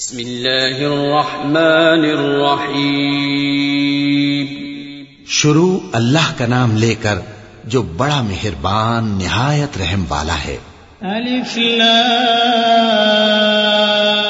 بسم اللہ الرحمن الرحیم۔ شروع اللہ کا نام لے کر جو بڑا مہربان نہایت رحم والا ہے۔ الف لام۔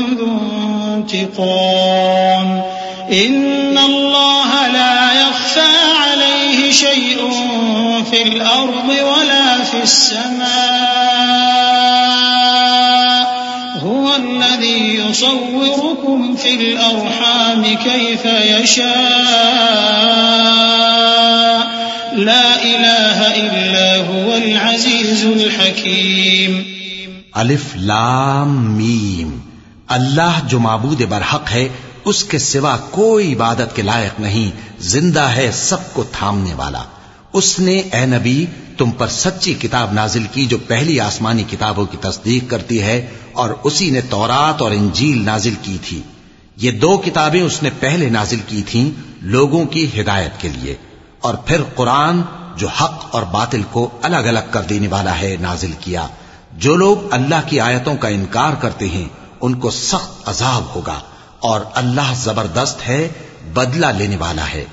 انتقام إن الله لا يخفى عليه شيء في الأرض ولا في السماء. هو الذي يصوركم في الأرحام كيف يشاء. لا إله إلا هو العزيز الحكيم. ألف لام میم اللہ جو معبود برحق ہے، اس کے سوا کوئی عبادت کے لائق نہیں، زندہ ہے سب کو تھامنے والا۔ اس نے، اے نبی، تم پر سچی کتاب نازل کی جو پہلی آسمانی کتابوں کی تصدیق کرتی ہے، اور اسی نے تورات اور انجیل نازل کی تھی۔ یہ دو کتابیں اس نے پہلے نازل کی تھیں لوگوں کی ہدایت کے لیے۔ اور پھر قرآن، جو حق اور باطل کو الگ الگ کر دینے والا ہے، نازل کیا۔ جو لوگ اللہ کی آیتوں کا انکار کرتے ہیں ان کو سخت عذاب ہوگا اور اللہ زبردست ہے، بدلہ لینے والا ہے۔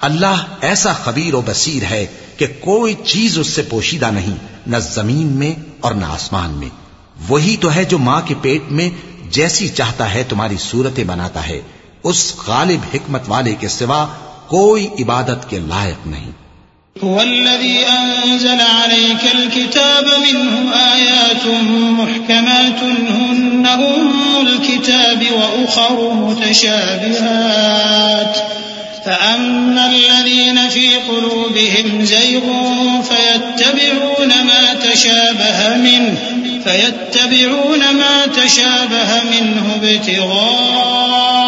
اللہ ایسا خبیر و بصیر ہے کہ کوئی چیز اس سے پوشیدہ نہیں، نہ زمین میں اور نہ آسمان میں۔ وہی تو ہے جو ماں کے پیٹ میں جیسی چاہتا ہے تمہاری صورتیں بناتا ہے۔ اس غالب حکمت والے کے سوا کوئی عبادت کے لائق نہیں۔ هو الذي أنزل عليك الكتاب منه آيات محكمات هن أم الكتاب وأخر متشابهات. فأما الذين في قلوبهم زيغ فيتبعون ما تشابه منه فيتبعون ما تشابه منه ابتغاء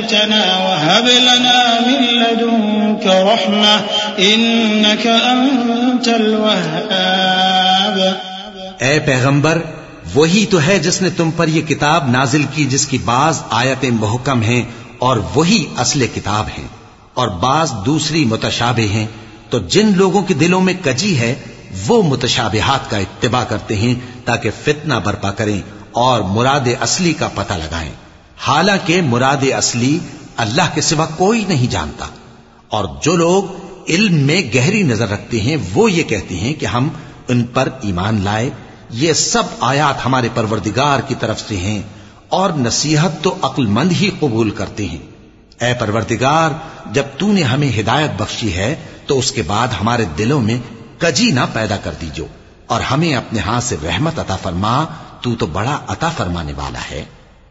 هديتنا وهب لنا من لدنك رحمة إنك أنت الوهاب. اے پیغمبر، وہی تو ہے جس نے تم پر یہ کتاب نازل کی جس کی بعض آیتیں محکم ہیں اور وہی اصل کتاب ہیں اور بعض دوسری متشابہ ہیں۔ تو جن لوگوں کے دلوں میں کجی ہے، وہ متشابہات کا اتباع کرتے ہیں تاکہ فتنہ برپا کریں اور مراد اصلی کا پتہ لگائیں۔ حالانکہ مراد اصلی اللہ کے سوا کوئی نہیں جانتا۔ اور جو لوگ علم میں گہری نظر رکھتے ہیں، وہ یہ کہتے ہیں کہ ہم ان پر ایمان لائے۔ یہ سب آیات ہمارے پروردگار کی طرف سے ہیں اور نصیحت تو عقل مند ہی قبول کرتے ہیں۔ اے پروردگار، جب تو نے ہمیں ہدایت بخشی ہے، تو اس کے بعد ہمارے دلوں میں کجی نہ پیدا کر دیجو اور ہمیں اپنے ہاتھ سے رحمت عطا فرما، تو تو بڑا عطا فرمانے والا ہے۔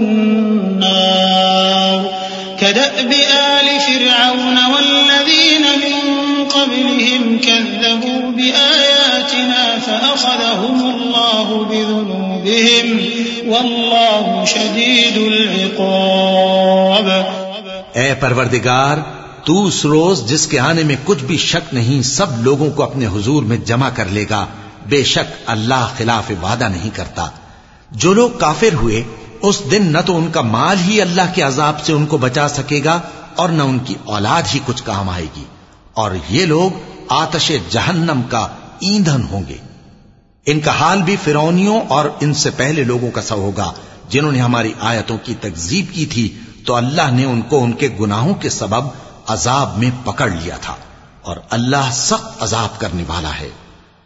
النار. كدأب آل فرعون والذين من قبلهم كذبوا بآياتنا فأخذهم الله بذنوبهم. والله شديد العقاب. اے پروردگار، تو اس روز جس کے آنے میں کچھ بھی شک نہیں، سب لوگوں کو اپنے حضور میں جمع کر لے گا۔ بے شک اللہ خلاف وعدہ نہیں کرتا۔ جو لوگ کافر ہوئے اس دن نہ تو ان کا مال ہی اللہ کے عذاب سے ان کو بچا سکے گا اور نہ ان کی اولاد ہی کچھ کام آئے گی۔ اور یہ لوگ آتش جہنم کا ایندھن ہوں گے۔ ان کا حال بھی فرونیوں اور ان سے پہلے لوگوں کا سا ہوگا۔ جنہوں نے ہماری آیتوں کی تکزیب کی تھی، تو اللہ نے ان کو ان کے گناہوں کے سبب عذاب میں پکڑ لیا تھا۔ اور اللہ سخت عذاب کرنے والا ہے۔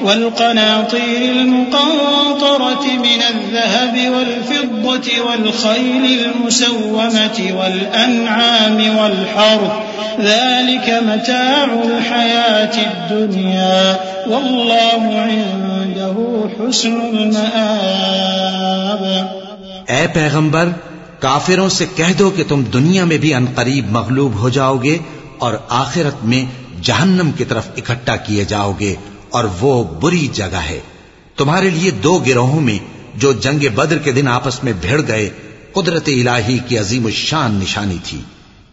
والقناطير المقنطرة من الذهب والفضة والخيل المسومة والأنعام والحرث، ذلك متاع الحياة الدنيا، والله عنده حسن المآب. اے پیغمبر، کافروں سے کہہ دو کہ تم دنیا میں بھی انقریب مغلوب ہو جاؤ گے اور آخرت میں جہنم کی طرف اکٹھا کیے جاؤ گے۔ اور وہ بری جگہ ہے۔ تمہارے لیے دو گروہوں میں جو جنگ بدر کے دن آپس میں بھیڑ گئے، قدرت الہی کی عظیم الشان نشانی تھی۔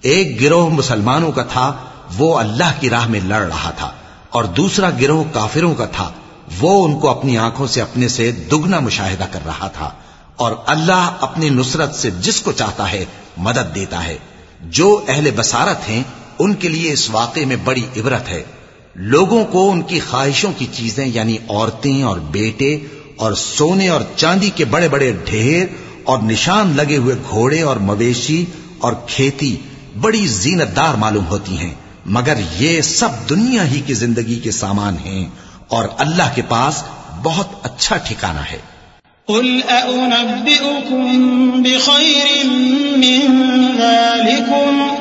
ایک گروہ مسلمانوں کا تھا، وہ اللہ کی راہ میں لڑ رہا تھا۔ اور دوسرا گروہ کافروں کا تھا، وہ ان کو اپنی آنکھوں سے اپنے سے دگنا مشاہدہ کر رہا تھا۔ اور اللہ اپنی نصرت سے جس کو چاہتا ہے مدد دیتا ہے۔ جو اہل بسارت ہیں، ان کے لیے اس واقعے میں بڑی عبرت ہے۔ لوگوں کو ان کی خواہشوں کی چیزیں یعنی عورتیں اور بیٹے اور سونے اور چاندی کے بڑے بڑے ڈھیر اور نشان لگے ہوئے گھوڑے اور مویشی اور کھیتی بڑی زینت دار معلوم ہوتی ہیں۔ مگر یہ سب دنیا ہی کی زندگی کے سامان ہیں اور اللہ کے پاس بہت اچھا ٹھکانہ ہے۔ قل أأنبئكم بخير من ذلكم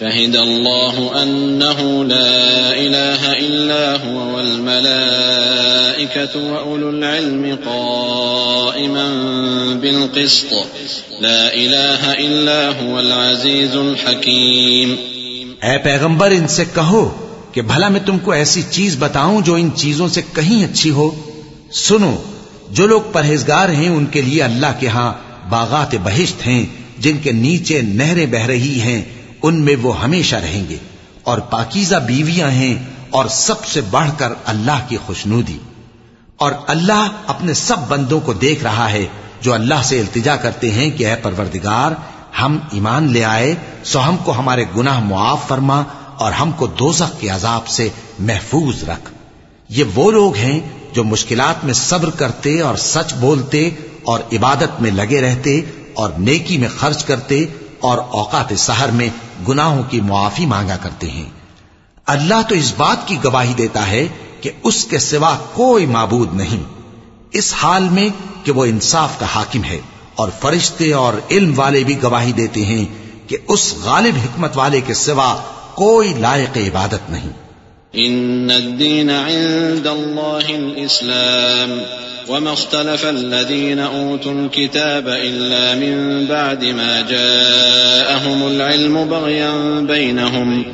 شهد الله أنه لا إله إلا هو والملائكة وأولو العلم قائما بالقسط. لا إله إلا هو العزيز الحكيم. اے پیغمبر، ان سے کہو کہ بھلا میں تم کو ایسی چیز بتاؤں جو ان چیزوں سے کہیں اچھی ہو۔ سنو، جو لوگ پرہیزگار ہیں، ان کے لیے اللہ کے ہاں باغات بہشت ہیں، جن کے نیچے نہریں بہ رہی ہیں۔ ان میں وہ ہمیشہ رہیں گے اور پاکیزہ بیویاں ہیں اور سب سے بڑھ کر اللہ کی خوشنودی۔ اور اللہ اپنے سب بندوں کو دیکھ رہا ہے جو اللہ سے التجا کرتے ہیں کہ اے پروردگار، ہم ایمان لے آئے، سو ہم کو ہمارے گناہ معاف فرما اور ہم کو دوزخ کے عذاب سے محفوظ رکھ۔ یہ وہ لوگ ہیں جو مشکلات میں صبر کرتے اور سچ بولتے اور عبادت میں لگے رہتے اور نیکی میں خرچ کرتے اور اوقات سحر میں گناہوں کی معافی مانگا کرتے ہیں۔ اللہ تو اس بات کی گواہی دیتا ہے کہ اس کے سوا کوئی معبود نہیں۔ اس حال میں کہ وہ انصاف کا حاکم ہے اور فرشتے اور علم والے بھی گواہی دیتے ہیں کہ اس غالب حکمت والے کے سوا کوئی لائق عبادت نہیں۔ ان الدين عند الله الاسلام۔ وما اختلف الذين أوتوا الكتاب إلا من بعد ما جاءهم العلم بغيا بينهم.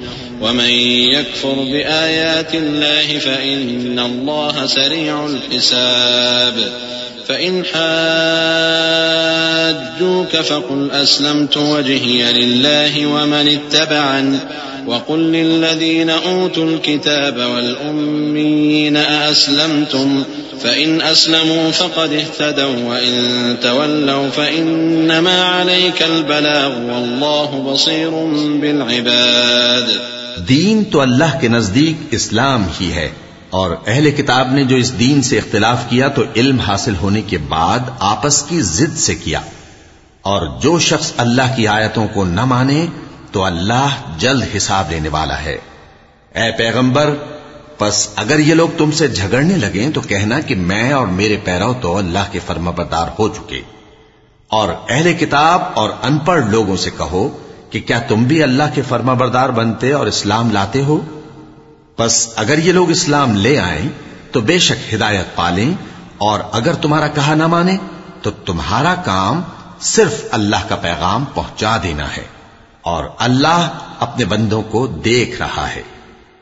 ومن يكفر بآيات الله فإن الله سريع الحساب. فإن حاجوك فقل أسلمت وجهي لله ومن اتبعني. وقل للذين أوتوا الكتاب والأمين أأسلمتم؟ فإن أسلموا فقد اهتدوا وإن تولوا فإنما عليك البلاغ والله بصير بالعباد دین تو اللہ کے نزدیک اسلام ہی ہے، اور اہل کتاب نے جو اس دین سے اختلاف کیا تو علم حاصل ہونے کے بعد آپس کی ضد سے کیا۔ اور جو شخص اللہ کی آیتوں کو نہ مانے تو اللہ جلد حساب لینے والا ہے۔ اے پیغمبر پس اگر یہ لوگ تم سے جھگڑنے لگیں تو کہنا کہ میں اور میرے پیرو تو اللہ کے فرما بردار ہو چکے۔ اور اہل کتاب اور ان پڑھ لوگوں سے کہو کہ کیا تم بھی اللہ کے فرما بردار بنتے اور اسلام لاتے ہو؟ پس اگر یہ لوگ اسلام لے آئیں تو بے شک ہدایت پالیں، اور اگر تمہارا کہا نہ مانے تو تمہارا کام صرف اللہ کا پیغام پہنچا دینا ہے، اور اللہ اپنے بندوں کو دیکھ رہا ہے۔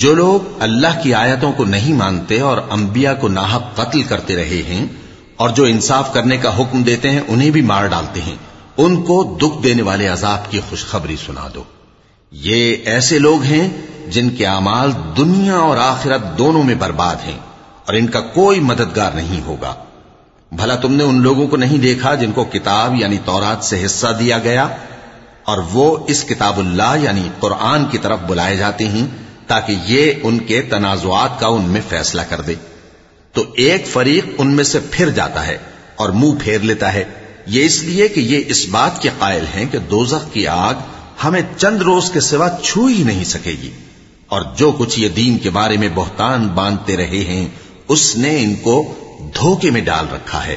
جو لوگ اللہ کی آیتوں کو نہیں مانتے اور انبیاء کو ناحق قتل کرتے رہے ہیں اور جو انصاف کرنے کا حکم دیتے ہیں، انہیں بھی مار ڈالتے ہیں۔ ان کو دکھ دینے والے عذاب کی خوشخبری سنا دو۔ یہ ایسے لوگ ہیں جن کے اعمال دنیا اور آخرت دونوں میں برباد ہیں اور ان کا کوئی مددگار نہیں ہوگا۔ بھلا تم نے ان لوگوں کو نہیں دیکھا جن کو کتاب یعنی تورات سے حصہ دیا گیا اور وہ اس کتاب اللہ یعنی قرآن کی طرف بلائے جاتے ہیں۔ تاکہ یہ ان کے تنازعات کا ان میں فیصلہ کر دے۔ تو ایک فریق ان میں سے پھر جاتا ہے اور منہ پھیر لیتا ہے۔ یہ اس لیے کہ یہ اس بات کے قائل ہیں کہ دوزخ کی آگ ہمیں چند روز کے سوا چھو ہی نہیں سکے گی۔ اور جو کچھ یہ دین کے بارے میں بہتان باندھتے رہے ہیں، اس نے ان کو دھوکے میں ڈال رکھا ہے۔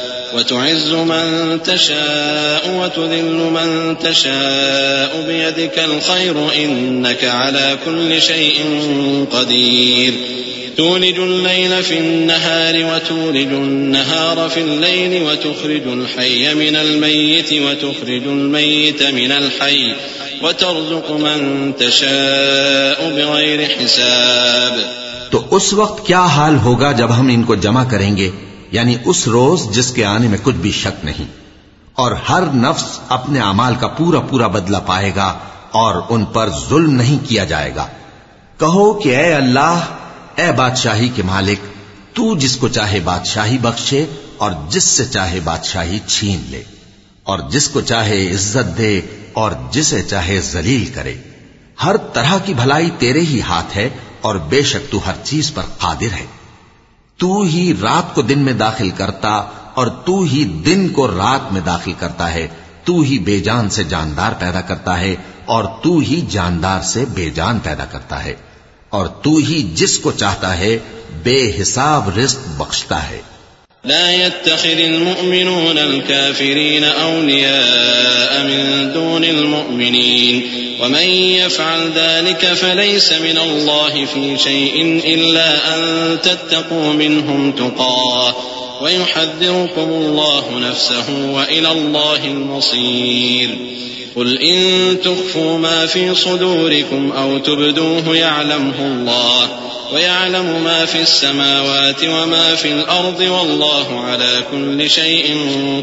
وتعز من تشاء وتذل من تشاء بيدك الخير إنك على كل شيء قدير. تولج الليل في النهار وتولج النهار في الليل وتخرج الحي من الميت وتخرج الميت من الحي وترزق من تشاء بغير حساب. تو اس وقت کیا حال ہوگا جب ہم ان کو جمع کریں گے؟ یعنی اس روز جس کے آنے میں کچھ بھی شک نہیں۔ اور ہر نفس اپنے امال کا پورا پورا بدلہ پائے گا اور ان پر ظلم نہیں کیا جائے گا۔ کہو کہ اے اللہ، اے بادشاہی کے مالک، تو جس کو چاہے بادشاہی بخشے اور جس سے چاہے بادشاہی چھین لے۔ اور جس کو چاہے عزت دے اور جسے چاہے ذلیل کرے۔ ہر طرح کی بھلائی تیرے ہی ہاتھ ہے اور بے شک تو ہر چیز پر قادر ہے۔ تو ہی رات کو دن میں داخل کرتا اور تو ہی دن کو رات میں داخل کرتا ہے۔ تو ہی بے جان سے جاندار پیدا کرتا ہے اور تو ہی جاندار سے بے جان پیدا کرتا ہے۔ اور تو ہی جس کو چاہتا ہے، بے حساب رزق بخشتا ہے۔ لا يتخذ المؤمنون الكافرين أولياء من دون المؤمنين. ومن يفعل ذلك فليس من الله في شيء إلا أن تتقوا منهم تقاه. ويحذركم الله نفسه وإلى الله المصير. قل إن تخفوا ما في صدوركم أو تبدوه يعلمه الله. ويعلم ما في السماوات وما في الأرض والله على كل شيء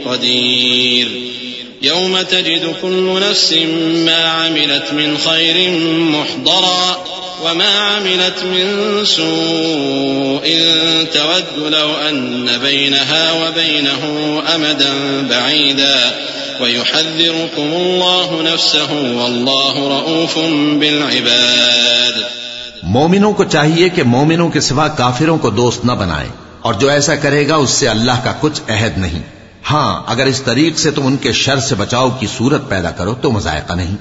قدير. يوم تجد كل نفس ما عملت من خير محضرا وما عملت من سوء تود لو أن بينها وبينه أمدا بعيدا. ويحذركم الله نفسه والله رؤوف بالعباد. مومنوں کو چاہیے کہ مومنوں کے سوا کافروں کو دوست نہ بنائیں اور جو ایسا کرے گا اس سے اللہ کا کچھ عہد نہیں۔ ہاں اگر اس طریق سے تم ان کے شر سے بچاؤ کی صورت پیدا کرو تو مذائقہ نہیں۔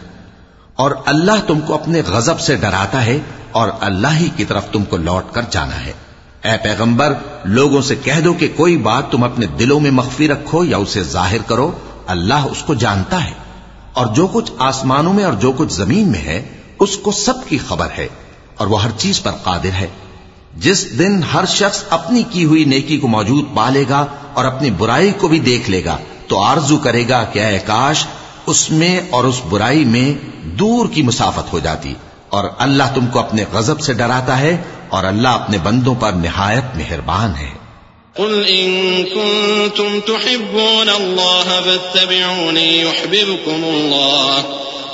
اور اللہ تم کو اپنے غضب سے ڈراتا ہے، اور اللہ ہی کی طرف تم کو لوٹ کر جانا ہے۔ اے پیغمبر، لوگوں سے کہہ دو کہ کوئی بات تم اپنے دلوں میں مخفی رکھو یا اسے ظاہر کرو، اللہ اس کو جانتا ہے۔ اور جو کچھ آسمانوں میں اور جو کچھ زمین میں ہے، اس کو سب کی خبر ہے۔ اور وہ ہر چیز پر قادر ہے۔ جس دن ہر شخص اپنی کی ہوئی نیکی کو موجود پا لے گا اور اپنی برائی کو بھی دیکھ لے گا، تو آرزو کرے گا کہ اے کاش، اس میں اور اس برائی میں دور کی مسافت ہو جاتی۔ اور اللہ تم کو اپنے غضب سے ڈراتا ہے اور اللہ اپنے بندوں پر نہایت مہربان ہے۔ قل إن كنتم تحبون الله فاتبعوني يحببكم الله۔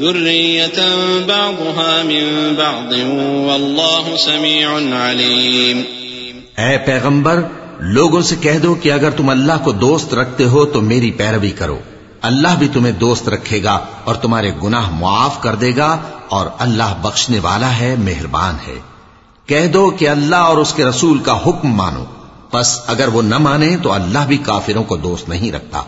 ذرية بعضها من بعض والله سميع عليم اے پیغمبر، لوگوں سے کہہ دو کہ اگر تم اللہ کو دوست رکھتے ہو تو میری پیروی کرو۔ اللہ بھی تمہیں دوست رکھے گا اور تمہارے گناہ معاف کر دے گا اور اللہ بخشنے والا ہے، مہربان ہے۔ کہہ دو کہ اللہ اور اس کے رسول کا حکم مانو۔ بس اگر وہ نہ مانے تو اللہ بھی کافروں کو دوست نہیں رکھتا۔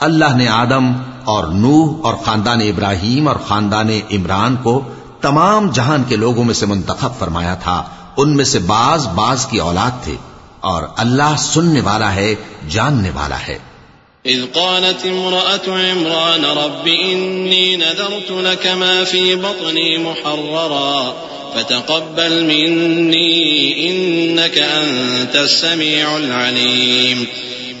اللہ نے آدم اور نوح اور خاندان ابراہیم اور خاندان عمران کو تمام جہان کے لوگوں میں سے منتخب فرمایا تھا۔ ان میں سے بعض بعض کی اولاد تھے اور اللہ سننے والا ہے، جاننے والا ہے۔ إذ قالت امرأة عمران رب إني نذرت لك ما في بطني محررا، فتقبل مني إنك أنت السميع العليم۔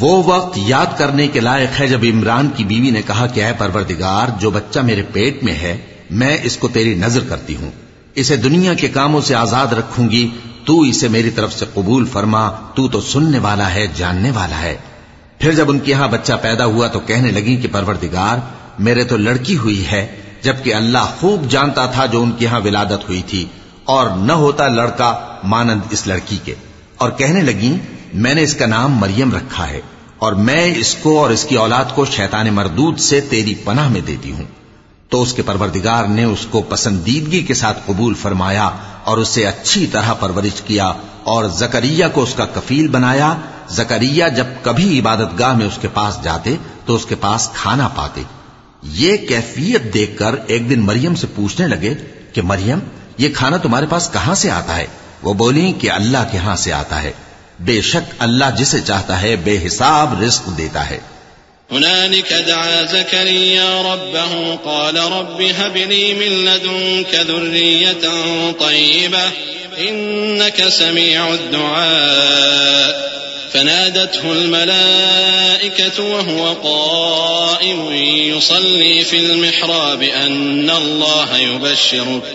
وہ وقت یاد کرنے کے لائق ہے جب عمران کی بیوی نے کہا کہ اے پروردگار، جو بچہ میرے پیٹ میں ہے، میں اس کو تیری نظر کرتی ہوں۔ اسے دنیا کے کاموں سے آزاد رکھوں گی۔ تو اسے میری طرف سے قبول فرما۔ تو تو سننے والا ہے، جاننے والا ہے۔ پھر جب ان کے یہاں بچہ پیدا ہوا تو کہنے لگی کہ پروردگار، میرے تو لڑکی ہوئی ہے، جبکہ اللہ خوب جانتا تھا جو ان کے یہاں ولادت ہوئی تھی۔ اور نہ ہوتا لڑکا مانند اس لڑکی کے۔ اور کہنے لگی میں نے اس کا نام مریم رکھا ہے اور میں اس کو اور اس کی اولاد کو شیطان مردود سے تیری پناہ میں دیتی ہوں۔ تو اس کے پروردگار نے اس کو پسندیدگی کے ساتھ قبول فرمایا اور اسے اچھی طرح پرورش کیا اور زکریہ کو اس کا کفیل بنایا۔ زکریہ جب کبھی عبادت گاہ میں اس کے پاس جاتے تو اس کے پاس کھانا پاتے۔ یہ کیفیت دیکھ کر ایک دن مریم سے پوچھنے لگے کہ مریم، یہ کھانا تمہارے پاس کہاں سے آتا ہے؟ وہ بولی کہ اللہ کے ہاں سے آتا ہے۔ بے شک اللہ جسے چاہتا ہے بے حساب رزق دیتا ہے۔ هنالك دعا زكريا ربه قال رب هب لي من لدنك ذرية طيبة إنك سميع الدعاء۔ فنادته الملائكة وهو قائم يصلي في المحراب أن الله يبشرك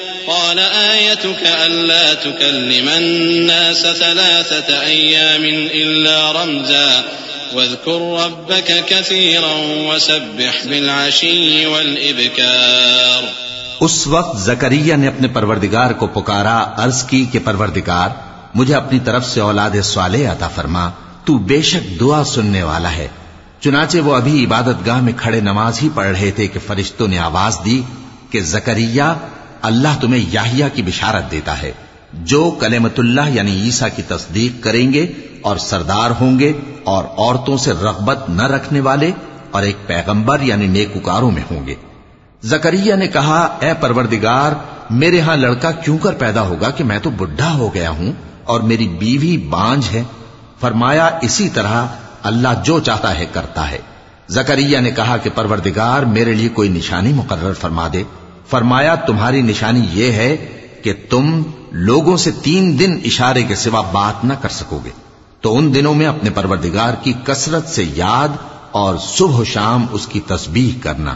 قال آيتك ألا تكلم الناس ثلاثة أيام إلا رمزا واذكر ربك كثيرا وسبح بالعشي والإبكار اس وقت زکریہ نے اپنے پروردگار کو پکارا، عرض کی کہ پروردگار، مجھے اپنی طرف سے اولاد صالح عطا فرما، تو بے شک دعا سننے والا ہے۔ چنانچہ وہ ابھی عبادت گاہ میں کھڑے نماز ہی پڑھ رہے تھے کہ فرشتوں نے آواز دی کہ زکریہ اللہ تمہیں یاہیا کی بشارت دیتا ہے۔ جو کلمت اللہ یعنی عیسیٰ کی تصدیق کریں گے اور سردار ہوں گے اور عورتوں سے رغبت نہ رکھنے والے اور ایک پیغمبر یعنی نیکوکاروں میں ہوں گے۔ زکریہ نے کہا، اے پروردگار، میرے ہاں لڑکا کیوں کر پیدا ہوگا کہ میں تو بڈھا ہو گیا ہوں اور میری بیوی بانج ہے؟ فرمایا، اسی طرح اللہ جو چاہتا ہے کرتا ہے۔ زکریہ نے کہا کہ پروردگار، میرے لیے کوئی نشانی مقرر فرما دے۔ فرمایا، تمہاری نشانی یہ ہے کہ تم لوگوں سے تین دن اشارے کے سوا بات نہ کر سکو گے۔ تو ان دنوں میں اپنے پروردگار کی کثرت سے یاد اور صبح و شام اس کی تسبیح کرنا۔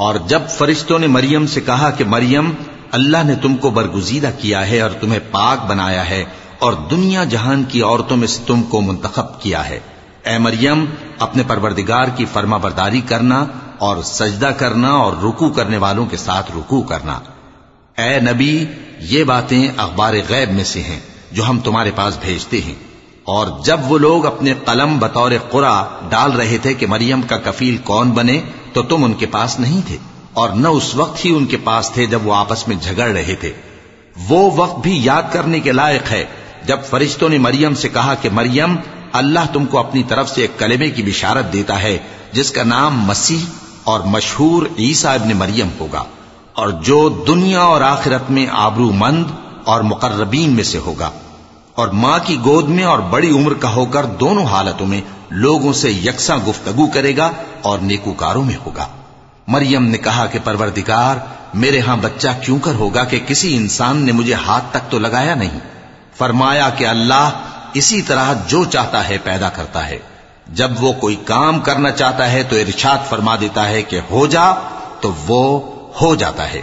اور جب فرشتوں نے مریم سے کہا کہ مریم، اللہ نے تم کو برگزیدہ کیا ہے اور تمہیں پاک بنایا ہے اور دنیا جہان کی عورتوں میں سے تم کو منتخب کیا ہے۔ اے مریم، اپنے پروردگار کی فرما برداری کرنا اور سجدہ کرنا اور رکو کرنے والوں کے ساتھ رکو کرنا۔ اے نبی، یہ باتیں اخبار غیب میں سے ہیں جو ہم تمہارے پاس بھیجتے ہیں۔ اور جب وہ لوگ اپنے قلم بطور قرا ڈال رہے تھے کہ مریم کا کفیل کون بنے تو تم ان کے پاس نہیں تھے اور نہ اس وقت ہی ان کے پاس تھے جب وہ آپس میں جھگڑ رہے تھے۔ وہ وقت بھی یاد کرنے کے لائق ہے جب فرشتوں نے مریم سے کہا کہ مریم، اللہ تم کو اپنی طرف سے ایک کلمے کی بشارت دیتا ہے، جس کا نام مسیح اور مشہور عیسیٰ ابن مریم ہوگا، اور جو دنیا اور آخرت میں آبرو مند اور مقربین میں سے ہوگا۔ اور ماں کی گود میں اور بڑی عمر کا ہو کر دونوں حالتوں میں لوگوں سے یکساں گفتگو کرے گا اور نیکوکاروں میں ہوگا۔ مریم نے کہا کہ پروردگار، میرے ہاں بچہ کیوں کر ہوگا کہ کسی انسان نے مجھے ہاتھ تک تو لگایا نہیں؟ فرمایا کہ اللہ اسی طرح جو چاہتا ہے پیدا کرتا ہے۔ جب وہ کوئی کام کرنا چاہتا ہے تو ارشاد فرما دیتا ہے کہ ہو جا تو وہ ہو جاتا ہے۔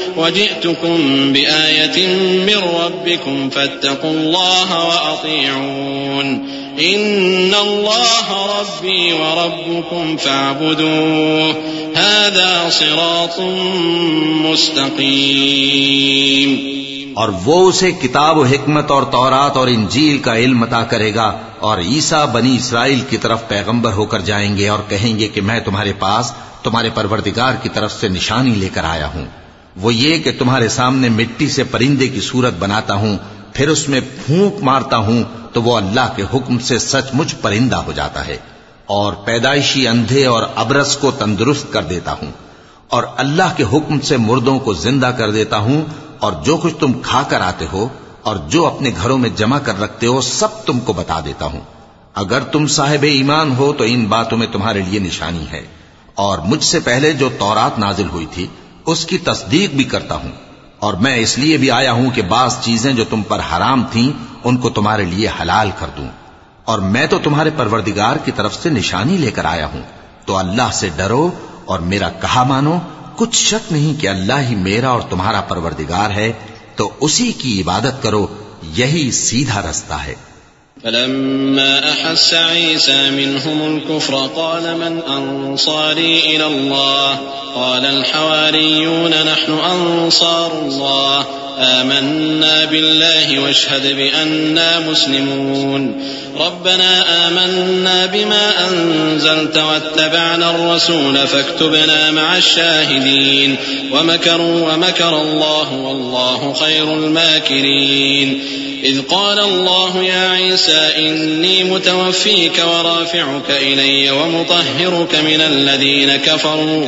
وجئتكم بآية من ربكم فاتقوا الله وأطيعون. إن الله ربي وربكم فاعبدوه. هذا صراط مستقيم. اور وہ اسے کتاب و حکمت اور تورات اور انجیل کا علم عطا کرے گا اور عیسا بنی اسرائیل کی طرف پیغمبر ہو کر جائیں گے اور کہیں گے کہ میں تمہارے پاس، تمہارے پروردگار کی طرف سے نشانی لے کر آیا ہوں۔ وہ یہ کہ تمہارے سامنے مٹی سے پرندے کی صورت بناتا ہوں، پھر اس میں پھونک مارتا ہوں تو وہ اللہ کے حکم سے سچ مجھ پرندہ ہو جاتا ہے اور پیدائشی اندھے اور ابرس کو تندرست کر دیتا ہوں اور اللہ کے حکم سے مردوں کو زندہ کر دیتا ہوں اور جو کچھ تم کھا کر آتے ہو اور جو اپنے گھروں میں جمع کر رکھتے ہو، سب تم کو بتا دیتا ہوں۔ اگر تم صاحب ایمان ہو تو ان باتوں میں تمہارے لیے نشانی ہے۔ اور مجھ سے پہلے جو تورات نازل ہوئی تھی اس کی تصدیق بھی کرتا ہوں اور میں اس لیے بھی آیا ہوں کہ بعض چیزیں جو تم پر حرام تھیں، ان کو تمہارے لیے حلال کر دوں۔ اور میں تو تمہارے پروردگار کی طرف سے نشانی لے کر آیا ہوں۔ تو اللہ سے ڈرو اور میرا کہا مانو، کچھ شک نہیں کہ اللہ ہی میرا اور تمہارا پروردگار ہے، تو اسی کی عبادت کرو، یہی سیدھا رستہ ہے۔ فلما أحس عيسى منهم الكفر قال من أنصاري إلى الله؟ قال الحواريون نحن أنصار الله. آمنا بالله واشهد بأننا مسلمون. ربنا آمنا بما أنزلت واتبعنا الرسول فاكتبنا مع الشاهدين. ومكروا ومكر الله والله خير الماكرين. إذ قال الله يا عيسى إني متوفيك ورافعك إلي ومطهرك من الذين كفروا.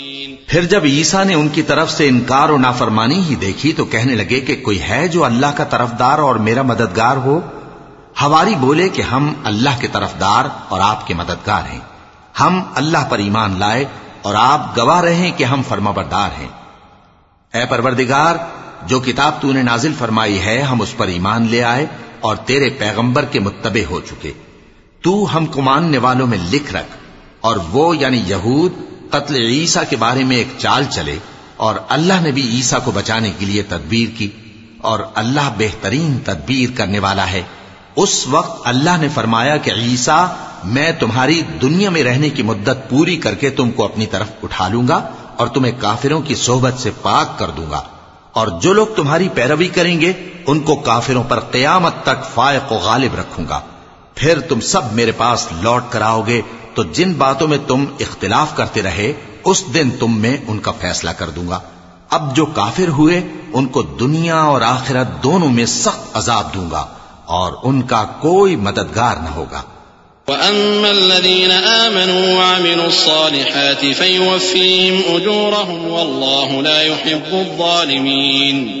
پھر جب عیسا نے ان کی طرف سے انکار و نافرمانی ہی دیکھی تو کہنے لگے کہ کوئی ہے جو اللہ کا طرفدار اور میرا مددگار ہو؟ ہواری بولے کہ ہم اللہ کے طرفدار اور آپ کے مددگار ہیں۔ ہم اللہ پر ایمان لائے اور آپ گواہ رہے کہ ہم فرما بردار ہیں۔ اے پروردگار، جو کتاب تو نے نازل فرمائی ہے، ہم اس پر ایمان لے آئے اور تیرے پیغمبر کے متبع ہو چکے۔ تو ہم کو ماننے والوں میں لکھ رکھ اور وہ یعنی یہود قتل عیسیٰ کے بارے میں ایک چال چلے اور اللہ نے بھی عیسیٰ کو بچانے کے لیے تدبیر کی اور اللہ بہترین تدبیر کرنے والا ہے۔ اس وقت اللہ نے فرمایا کہ عیسیٰ، میں تمہاری دنیا میں رہنے کی مدت پوری کر کے تم کو اپنی طرف اٹھا لوں گا اور تمہیں کافروں کی صحبت سے پاک کر دوں گا۔ اور جو لوگ تمہاری پیروی کریں گے، ان کو کافروں پر قیامت تک فائق و غالب رکھوں گا۔ پھر تم سب میرے پاس لوٹ کر آؤ گے تو جن باتوں میں تم اختلاف کرتے رہے، اس دن تم میں ان کا فیصلہ کر دوں گا۔ اب جو کافر ہوئے، ان کو دنیا اور آخرت دونوں میں سخت عذاب دوں گا اور ان کا کوئی مددگار نہ ہوگا۔ وأما الذين آمنوا وعملوا الصالحات فيوفيهم أجورهم والله لا يحب الظالمين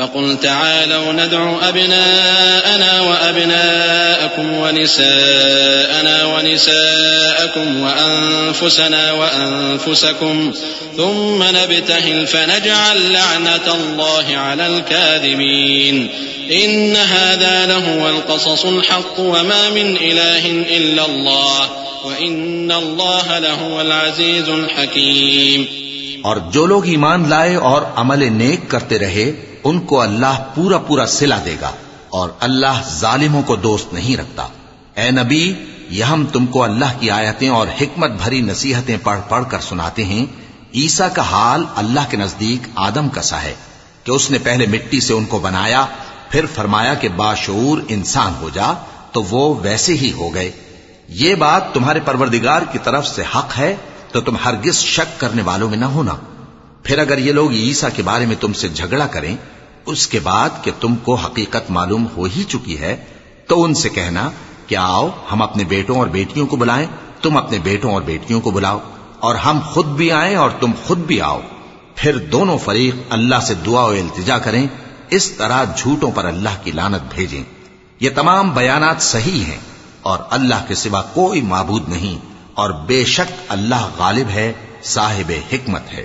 فقل تعالوا ندع أبناءنا وأبناءكم ونساءنا ونساءكم وأنفسنا وأنفسكم ثم نبتهل فنجعل لعنة الله على الكاذبين. إن هذا لهو القصص الحق وما من إله إلا الله وإن الله لهو العزيز الحكيم. اور جو لوگ ایمان لائے اور عمل نیک کرتے رہے ان کو اللہ پورا پورا سلا دے گا اور اللہ ظالموں کو دوست نہیں رکھتا۔ اے نبی، یہ ہم تم کو اللہ کی آیتیں اور حکمت بھری نصیحتیں پڑھ پڑھ کر سناتے ہیں۔ عیسا کا حال اللہ کے نزدیک آدم کا سا ہے کہ اس نے پہلے مٹی سے ان کو بنایا، پھر فرمایا کہ باشعور انسان ہو جا، تو وہ ویسے ہی ہو گئے۔ یہ بات تمہارے پروردگار کی طرف سے حق ہے، تو تم ہرگز شک کرنے والوں میں نہ ہونا۔ پھر اگر یہ لوگ عیسا کے بارے میں تم سے جھگڑا کریں، اس کے بعد کہ تم کو حقیقت معلوم ہو ہی چکی ہے، تو ان سے کہنا کہ آؤ، ہم اپنے بیٹوں اور بیٹیوں کو بلائیں، تم اپنے بیٹوں اور بیٹیوں کو بلاؤ، اور ہم خود بھی آئیں اور تم خود بھی آؤ۔ پھر دونوں فریق اللہ سے دعا و التجا کریں، اس طرح جھوٹوں پر اللہ کی لانت بھیجیں۔ یہ تمام بیانات صحیح ہیں، اور اللہ کے سوا کوئی معبود نہیں، اور بے شک اللہ غالب ہے، صاحب حکمت ہے۔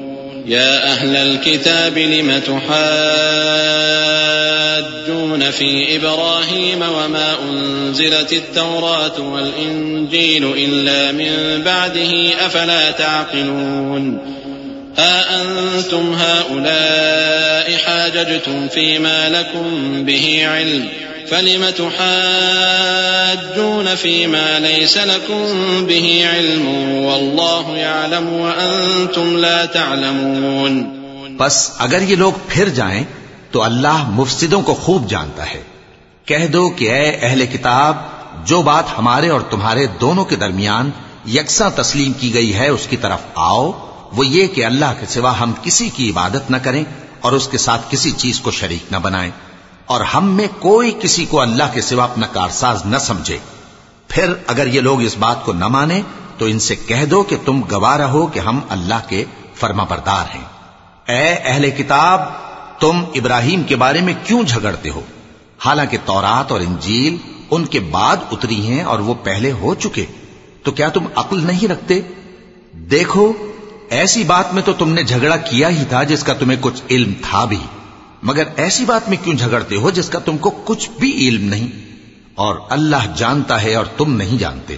يا أهل الكتاب لم تحاجون في إبراهيم وما أنزلت التوراة والإنجيل إلا من بعده أفلا تعقلون أأنتم هؤلاء حاججتم فيما لكم به علم فلم تحاجون فيما ليس لكم به علم والله يعلم وأنتم لا تعلمون بس اگر یہ لوگ پھر جائیں تو اللہ مفسدوں کو خوب جانتا ہے۔ کہہ دو کہ اے اہل کتاب، جو بات ہمارے اور تمہارے دونوں کے درمیان یکساں تسلیم کی گئی ہے اس کی طرف آؤ، وہ یہ کہ اللہ کے سوا ہم کسی کی عبادت نہ کریں اور اس کے ساتھ کسی چیز کو شریک نہ بنائیں۔ اور ہم میں کوئی کسی کو اللہ کے سوا اپنا کارساز نہ سمجھے۔ پھر اگر یہ لوگ اس بات کو نہ مانے، تو ان سے کہہ دو کہ تم گواہ رہو کہ ہم اللہ کے فرما بردار ہیں۔ اے اہل کتاب، تم ابراہیم کے بارے میں کیوں جھگڑتے ہو؟ حالانکہ تورات اور انجیل ان کے بعد اتری ہیں اور وہ پہلے ہو چکے۔ تو کیا تم عقل نہیں رکھتے؟ دیکھو، ایسی بات میں تو تم نے جھگڑا کیا ہی تھا جس کا تمہیں کچھ علم تھا بھی۔ مگر ایسی بات میں کیوں جھگڑتے ہو جس کا تم کو کچھ بھی علم نہیں اور اللہ جانتا ہے اور تم نہیں جانتے؟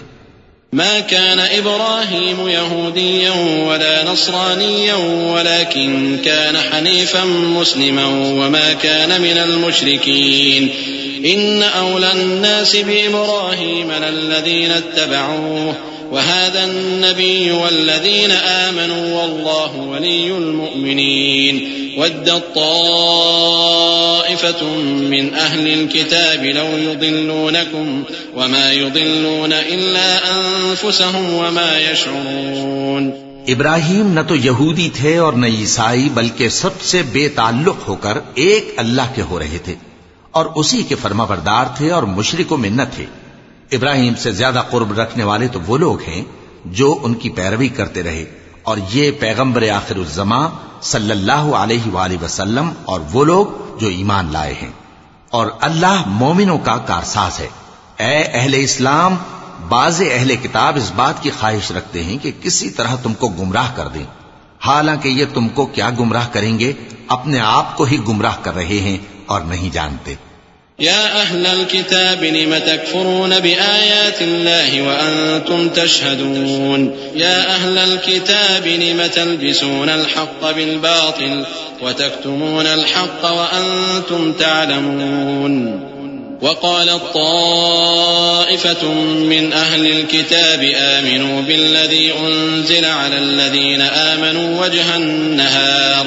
ما كان إبراهيم يهوديا ولا نصرانيا ولكن كان حنيفا مسلما وما كان من المشركين. إن أولى الناس بإبراهيم للذين اتبعوه، وهذا النبي والذين آمنوا والله ولي المؤمنين. ودت طائفة من أهل الكتاب لو يضلونكم وما يضلون إلا أنفسهم وما يشعرون ابراہیم نہ تو یہودی تھے اور نہ عیسائی، بلکہ سب سے بے تعلق ہو کر ایک اللہ کے ہو رہے تھے اور اسی کے فرما بردار تھے اور مشرکوں میں نہ تھے۔ ابراہیم سے زیادہ قرب رکھنے والے تو وہ لوگ ہیں جو ان کی پیروی کرتے رہے۔ اور یہ پیغمبر آخر الزما صلی اللہ علیہ وآلہ وسلم اور وہ لوگ جو ایمان لائے ہیں۔ اور اللہ مومنوں کا کارساز ہے۔ اے اہل اسلام، بعض اہل کتاب اس بات کی خواہش رکھتے ہیں کہ کسی طرح تم کو گمراہ کر دیں۔ حالانکہ یہ تم کو کیا گمراہ کریں گے؟ اپنے آپ کو ہی گمراہ کر رہے ہیں اور نہیں جانتے۔ يا أهل الكتاب لم تكفرون بآيات الله وأنتم تشهدون؟ يا أهل الكتاب لم تلبسون الحق بالباطل وتكتمون الحق وأنتم تعلمون؟ وقال طائفة من أهل الكتاب آمنوا بالذي أنزل على الذين آمنوا وجه النهار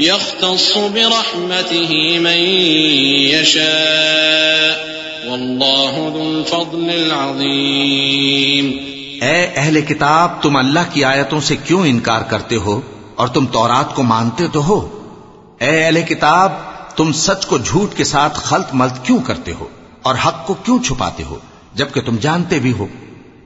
يختص برحمته من يشاء. والله ذو الفضل العظيم. اے اہل کتاب، تم اللہ کی آیتوں سے کیوں انکار کرتے ہو اور تم تورات کو مانتے تو ہو؟ اے اہل کتاب، تم سچ کو جھوٹ کے ساتھ خلط ملت کیوں کرتے ہو اور حق کو کیوں چھپاتے ہو جبکہ تم جانتے بھی ہو؟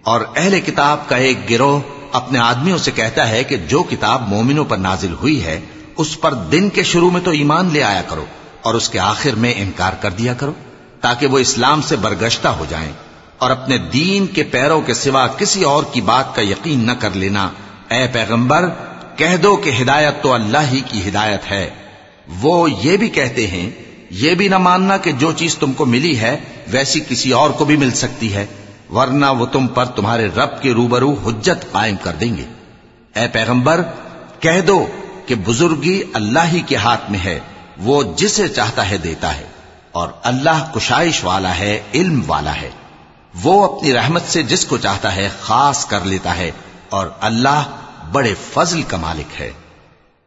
اور اہل کتاب کا ایک گروہ اپنے آدمیوں سے کہتا ہے کہ جو کتاب مومنوں پر نازل ہوئی ہے اس پر دن کے شروع میں تو ایمان لے آیا کرو اور اس کے آخر میں انکار کر دیا کرو تاکہ وہ اسلام سے برگشتہ ہو جائیں اور اپنے دین کے پیروں کے سوا کسی اور کی بات کا یقین نہ کر لینا۔ اے پیغمبر، کہہ دو کہ ہدایت تو اللہ ہی کی ہدایت ہے۔ وہ یہ بھی کہتے ہیں، یہ بھی نہ ماننا کہ جو چیز تم کو ملی ہے، ویسی کسی اور کو بھی مل سکتی ہے، ورنہ وہ تم پر تمہارے رب کے روبرو حجت قائم کر دیں گے۔ اے پیغمبر، کہہ دو کہ بزرگی اللہ ہی کے ہاتھ میں ہے، وہ جسے چاہتا ہے دیتا ہے، اور اللہ کشائش والا ہے، علم والا ہے۔ وہ اپنی رحمت سے جس کو چاہتا ہے، خاص کر لیتا ہے، اور اللہ بڑے فضل کا مالک ہے۔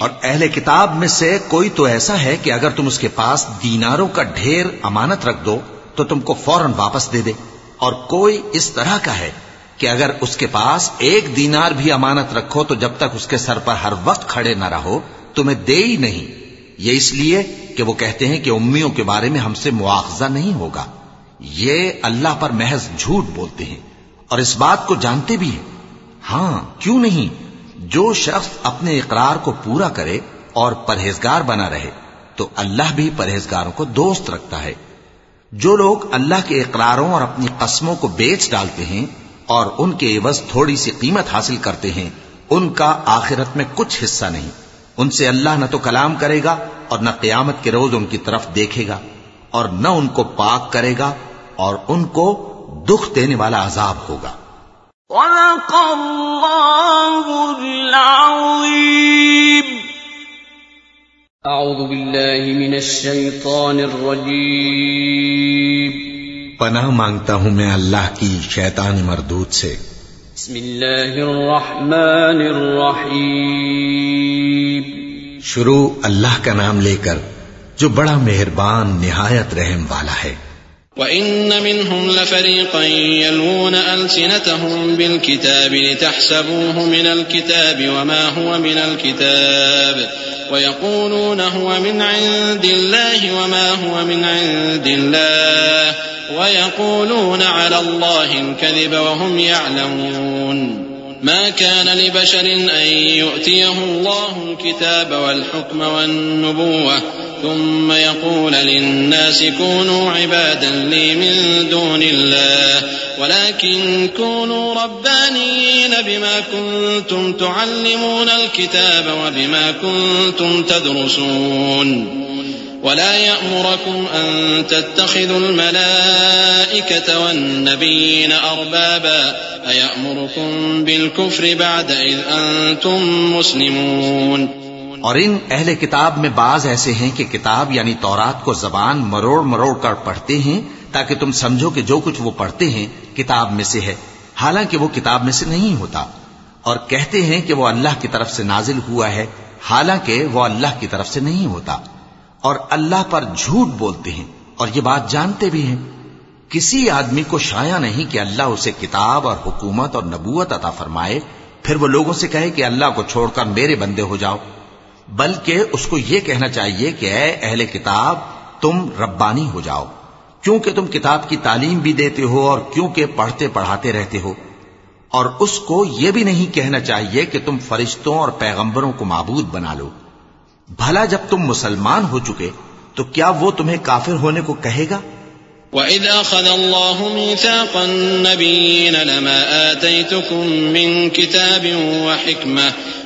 اور اہل کتاب میں سے کوئی تو ایسا ہے کہ اگر تم اس کے پاس دیناروں کا ڈھیر امانت رکھ دو، تو تم کو فوراً واپس دے دے۔ اور کوئی اس طرح کا ہے کہ اگر اس کے پاس ایک دینار بھی امانت رکھو، تو جب تک اس کے سر پر ہر وقت کھڑے نہ رہو، تمہیں دے ہی نہیں۔ یہ اس لیے کہ وہ کہتے ہیں کہ امیوں کے بارے میں ہم سے مواخذہ نہیں ہوگا۔ یہ اللہ پر محض جھوٹ بولتے ہیں اور اس بات کو جانتے بھی ہیں۔ ہاں کیوں نہیں؟ جو شخص اپنے اقرار کو پورا کرے اور پرہیزگار بنا رہے، تو اللہ بھی پرہیزگاروں کو دوست رکھتا ہے۔ جو لوگ اللہ کے اقراروں اور اپنی قسموں کو بیچ ڈالتے ہیں اور ان کے عوض تھوڑی سی قیمت حاصل کرتے ہیں، ان کا آخرت میں کچھ حصہ نہیں۔ ان سے اللہ نہ تو کلام کرے گا اور نہ قیامت کے روز ان کی طرف دیکھے گا اور نہ ان کو پاک کرے گا اور ان کو دکھ دینے والا عذاب ہوگا۔ صدق الله العظيم. أعوذ بالله من الشيطان الرجيم. پناہ مانگتا ہوں میں اللہ کی شیطان مردود سے۔ بسم الله الرحمن الرحيم شروع اللہ کا نام لے کر جو بڑا مہربان نہایت رحم والا ہے۔ وإن منهم لفريقا يلوون ألسنتهم بالكتاب لتحسبوه من الكتاب وما هو من الكتاب ويقولون هو من عند الله وما هو من عند الله ويقولون على الله الكذب وهم يعلمون ما كان لبشر أن يؤتيه الله الكتاب والحكم والنبوة ثم يقول للناس كونوا عبادا لي من دون الله ولكن كونوا ربانيين بما كنتم تعلمون الكتاب وبما كنتم تدرسون. ولا يأمركم أن تتخذوا الملائكة والنبيين أربابا أيأمركم بالكفر بعد إذ أنتم مسلمون؟ اور ان اہل کتاب میں بعض ایسے ہیں کہ کتاب یعنی تورات کو زبان مروڑ مروڑ کر پڑھتے ہیں تاکہ تم سمجھو کہ جو کچھ وہ پڑھتے ہیں کتاب میں سے ہے۔ حالانکہ وہ کتاب میں سے نہیں ہوتا۔ اور کہتے ہیں کہ وہ اللہ کی طرف سے نازل ہوا ہے، حالانکہ وہ اللہ کی طرف سے نہیں ہوتا۔ اور اللہ پر جھوٹ بولتے ہیں۔ اور یہ بات جانتے بھی ہیں۔ کسی آدمی کو شایا نہیں کہ اللہ اسے کتاب اور حکومت اور نبوت عطا فرمائے، پھر وہ لوگوں سے کہے کہ اللہ کو چھوڑ کر میرے بندے ہو جاؤ۔ بلکہ اس کو یہ کہنا چاہیے کہ اے اہل کتاب، تم ربانی ہو جاؤ۔ کیونکہ تم کتاب کی تعلیم بھی دیتے ہو اور کیونکہ پڑھتے پڑھاتے رہتے ہو۔ اور اس کو یہ بھی نہیں کہنا چاہیے کہ تم فرشتوں اور پیغمبروں کو معبود بنا لو۔ بھلا جب تم مسلمان ہو چکے، تو کیا وہ تمہیں کافر ہونے کو کہے گا؟ وَإِذْ أَخَذَ اللَّهُ مِيثَاقَ النَّبِيِّينَ لَمَا آتَيْتُكُم مِّن كِتَابٍ وَحِكْمَةٍ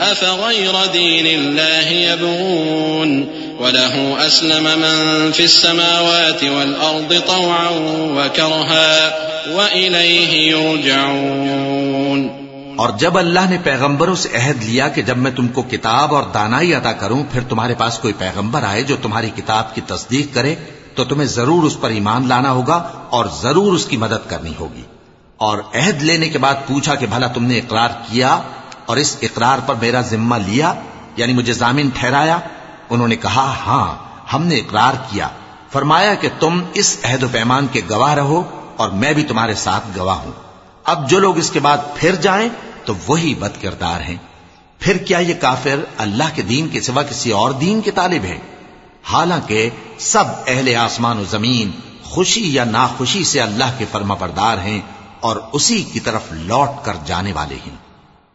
أفغير دين الله يبغون وله أسلم من في السماوات والأرض طوعا وكرها وإليه يرجعون اور جب اللہ نے پیغمبروں سے عہد لیا کہ جب میں تم کو کتاب اور دانائی عطا کروں، پھر تمہارے پاس کوئی پیغمبر آئے جو تمہاری کتاب کی تصدیق کرے، تو تمہیں ضرور اس پر ایمان لانا ہوگا اور ضرور اس کی مدد کرنی ہوگی۔ اور عہد لینے کے بعد پوچھا کہ بھلا تم نے اقرار کیا؟ اور اس اقرار پر میرا ذمہ لیا یعنی مجھے ضامن ٹھہرایا۔ انہوں نے کہا ہاں ہم نے اقرار کیا۔ فرمایا کہ تم اس عہد و پیمان کے گواہ رہو اور میں بھی تمہارے ساتھ گواہ ہوں۔ اب جو لوگ اس کے بعد پھر جائیں تو وہی بد کردار ہیں۔ پھر کیا یہ کافر اللہ کے دین کے سوا کسی اور دین کے طالب ہیں؟ حالانکہ سب اہل آسمان و زمین خوشی یا ناخوشی سے اللہ کے فرما بردار ہیں اور اسی کی طرف لوٹ کر جانے والے ہیں۔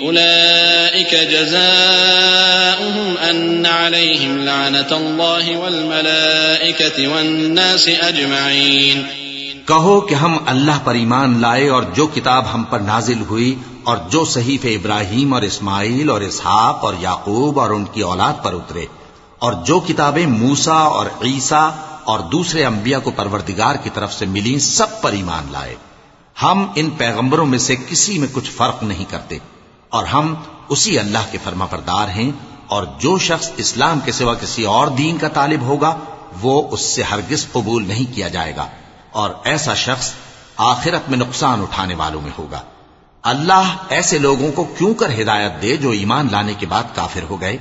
أولئك جزاؤهم أن عليهم لعنة الله والملائكة والناس أجمعين. کہو کہ ہم اللہ پر ایمان لائے اور جو کتاب ہم پر نازل ہوئی اور جو صحیف ابراہیم اور اسماعیل اور اسحاق اور یعقوب اور ان کی اولاد پر اترے اور جو کتابیں موسا اور عیسیٰ اور دوسرے انبیاء کو پروردگار کی طرف سے ملی سب پر ایمان لائے۔ ہم ان پیغمبروں میں سے کسی میں کچھ فرق نہیں کرتے۔ اور ہم اسی اللہ کے فرما پردار ہیں، اور جو شخص اسلام کے سوا کسی اور دین کا طالب ہوگا، وہ اس سے ہرگز قبول نہیں کیا جائے گا، اور ایسا شخص آخرت میں نقصان اٹھانے والوں میں ہوگا۔ اللہ ایسے لوگوں کو کیوں کر ہدایت دے جو ایمان لانے کے بعد کافر ہو گئے؟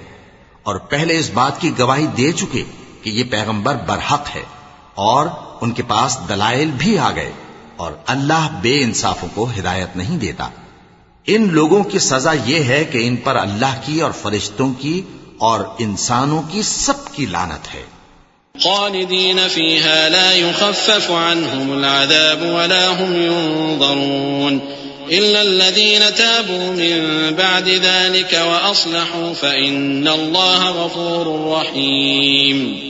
اور پہلے اس بات کی گواہی دے چکے کہ یہ پیغمبر برحق ہے، اور ان کے پاس دلائل بھی آ گئے، اور اللہ بے انصافوں کو ہدایت نہیں دیتا۔ ان لوگوں کی سزا یہ ہے کہ ان پر اللہ کی اور فرشتوں کی اور انسانوں کی سب کی لانت ہے۔ خالدين فيها لا يخفف عنهم العذاب ولا هم ينظرون إلا الذين تابوا من بعد ذلك وأصلحوا فإن الله غفور رحيم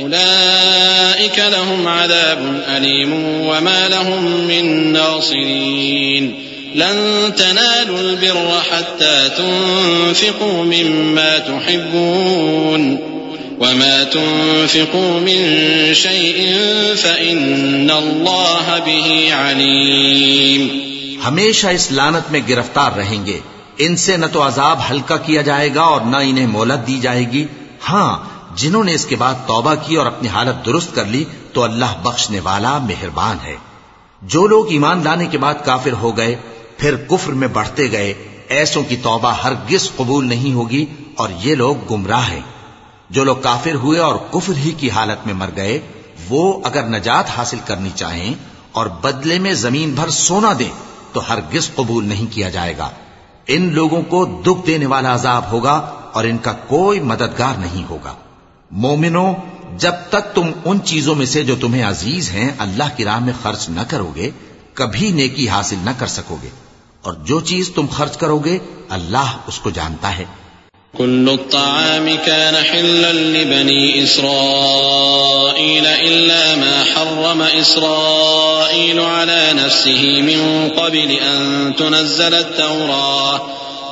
أولئك لهم عذاب أليم وما لهم من ناصرين. لن تنالوا البر حتى تنفقوا مما تحبون. وما تنفقوا من شيء فإن الله به عليم. ہمیشہ اس لانت میں گرفتار رہیں گے۔ ان سے نہ تو عذاب ہلکا کیا جائے گا اور نہ انہیں مولت دی جائے گی۔ ہاں جنہوں نے اس کے بعد توبہ کی اور اپنی حالت درست کر لی، تو اللہ بخشنے والا مہربان ہے۔ جو لوگ ایمان لانے کے بعد کافر ہو گئے، پھر کفر میں بڑھتے گئے۔ ایسوں کی توبہ ہرگز قبول نہیں ہوگی اور یہ لوگ گمراہ ہیں۔ جو لوگ کافر ہوئے اور کفر ہی کی حالت میں مر گئے، وہ اگر نجات حاصل کرنی چاہیں اور بدلے میں زمین بھر سونا دیں، تو ہرگز قبول نہیں کیا جائے گا۔ ان لوگوں کو دکھ دینے والا عذاب ہوگا اور ان کا کوئی مددگار نہیں ہوگا۔ مومنو جب تک تم ان چیزوں میں سے جو تمہیں عزیز ہیں، اللہ کی راہ میں خرچ نہ کرو گے کبھی نیکی حاصل نہ کر سکو گے اور جو چیز تم خرچ کرو گے اللہ اس کو جانتا ہے۔ كل الطعام كان حلا لبني إسرائيل إلا ما حرم إسرائيل على نفسه من قبل أن تنزل التوراة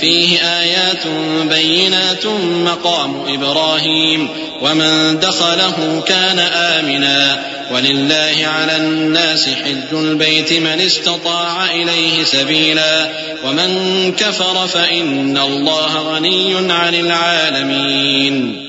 فيه آيات بينات مقام إبراهيم ومن دخله كان آمنا ولله على الناس حج البيت من استطاع إليه سبيلا ومن كفر فإن الله غني عن العالمين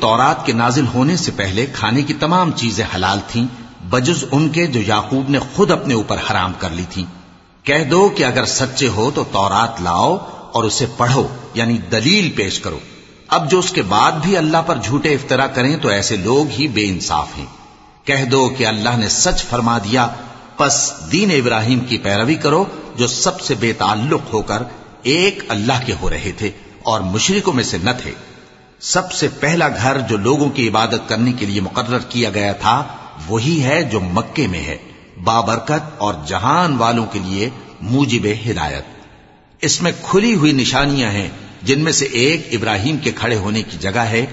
تورات کے نازل ہونے سے پہلے کھانے کی تمام چیزیں حلال تھیں بجز ان کے جو یعقوب نے خود اپنے اوپر حرام کر لی تھیں۔ کہہ دو کہ اگر سچے ہو تو تورات لاؤ اور اسے پڑھو یعنی دلیل پیش کرو۔ اب جو اس کے بعد بھی اللہ پر جھوٹے افطرا کریں تو ایسے لوگ ہی بے انصاف ہیں۔ کہہ دو کہ اللہ نے سچ فرما دیا، پس دین ابراہیم کی پیروی کرو جو سب سے بے تعلق ہو کر ایک اللہ کے ہو رہے تھے اور مشرکوں میں سے نہ تھے۔ سب سے پہلا گھر جو لوگوں کی عبادت کرنے کے لیے مقرر کیا گیا تھا، وہی ہے جو مکے میں ہے۔ بابرکت اور جہان والوں کے لیے موجب ہدایت۔ اس میں کھلی ہوئی نشانیاں ہیں، جن میں سے ایک ابراہیم کے کھڑے ہونے کی جگہ ہے۔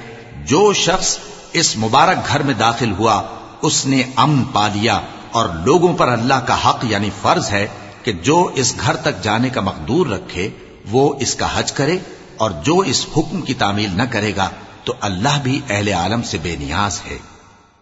جو شخص اس مبارک گھر میں داخل ہوا، اس نے امن پا لیا اور لوگوں پر اللہ کا حق یعنی فرض ہے کہ جو اس گھر تک جانے کا مقدور رکھے، وہ اس کا حج کرے اور جو اس حکم کی تعمیل نہ کرے گا، تو اللہ بھی اہل عالم سے بے نیاز ہے۔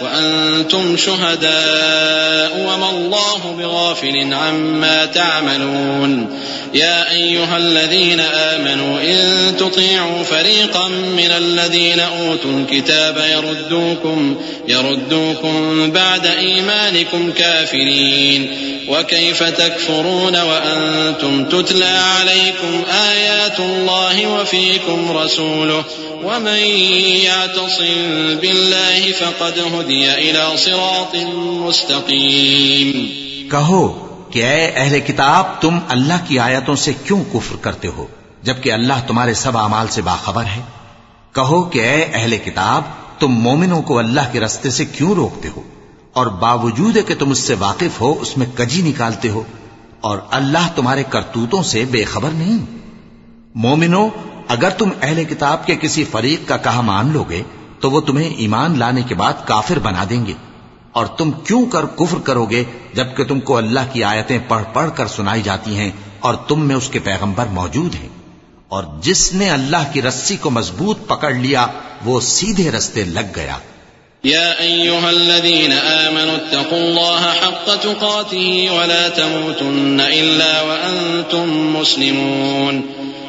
وأنتم شهداء وما الله بغافل عما تعملون. يا أيها الذين آمنوا إن تطيعوا فريقا من الذين أوتوا الكتاب يردوكم, يردوكم بعد إيمانكم كافرين. وكيف تكفرون وأنتم تتلى عليكم آيات الله وفيكم رسوله؟ ومن يعتصم بالله فقد هدي إلى صراط مستقيم. کہو کہ اے اہل کتاب، تم اللہ کی آیتوں سے کیوں کفر کرتے ہو؟ جبکہ اللہ تمہارے سب اعمال سے باخبر ہے۔ کہو کہ اے اہل کتاب، تم مومنوں کو اللہ کے رستے سے کیوں روکتے ہو؟ اور باوجود کہ تم اس سے واقف ہو، اس میں کجی نکالتے ہو؟ اور اللہ تمہارے کرتوتوں سے بے خبر نہیں۔ مومنو اگر تم اہل کتاب کے کسی فریق کا کہا مان لو گے، تو وہ تمہیں ایمان لانے کے بعد کافر بنا دیں گے۔ اور تم کیوں کر کفر کرو گے، جبکہ تم کو اللہ کی آیتیں پڑھ پڑھ کر سنائی جاتی ہیں اور تم میں اس کے پیغمبر موجود ہیں۔ اور جس نے اللہ کی رسی کو مضبوط پکڑ لیا، وہ سیدھے رستے لگ گیا۔ يا أيها الذين آمنوا اتقوا الله حق تقاته ولا تموتن إلا وأنتم مسلمون۔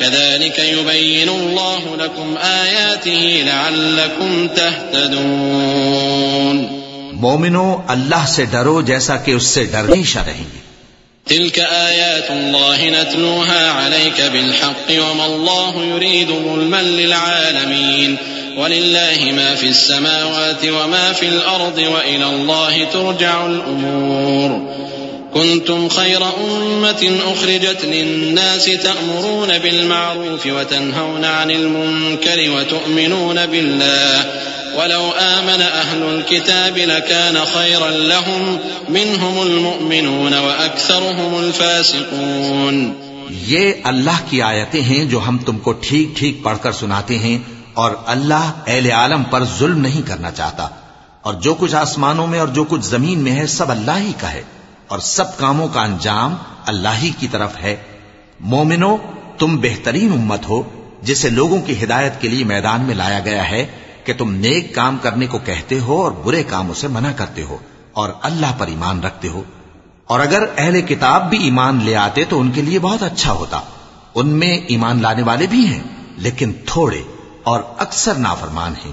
كذلك يبين الله لكم آياته لعلكم تهتدون. مومنو اللہ سے ڈرو جیسا کہ اس سے ڈر ہمیشہ رہیں گے تلك آيات الله نتلوها عليك بالحق وما الله يريد ظلما للعالمين. ولله ما في السماوات وما في الأرض وإلى الله ترجع الأمور. كنتم خير أمة أخرجت للناس تأمرون بالمعروف وتنهون عن المنكر وتؤمنون بالله. ولو آمن أهل الكتاب لكان خيرا لهم، منهم المؤمنون وأكثرهم الفاسقون. یہ اللہ کی آیتیں ہیں جو ہم تم کو ٹھیک ٹھیک پڑھ کر سناتے ہیں اور اللہ اہل عالم پر ظلم نہیں کرنا چاہتا۔ اور جو کچھ آسمانوں میں اور جو کچھ زمین میں ہے، سب اللہ ہی کا ہے۔ اور سب کاموں کا انجام اللہ ہی کی طرف ہے۔ مومنو، تم بہترین امت ہو، جسے لوگوں کی ہدایت کے لیے میدان میں لایا گیا ہے کہ تم نیک کام کرنے کو کہتے ہو اور برے کاموں سے منع کرتے ہو اور اللہ پر ایمان رکھتے ہو۔ اور اگر اہل کتاب بھی ایمان لے آتے تو ان کے لیے بہت اچھا ہوتا۔ ان میں ایمان لانے والے بھی ہیں، لیکن تھوڑے اور اکثر نافرمان ہیں۔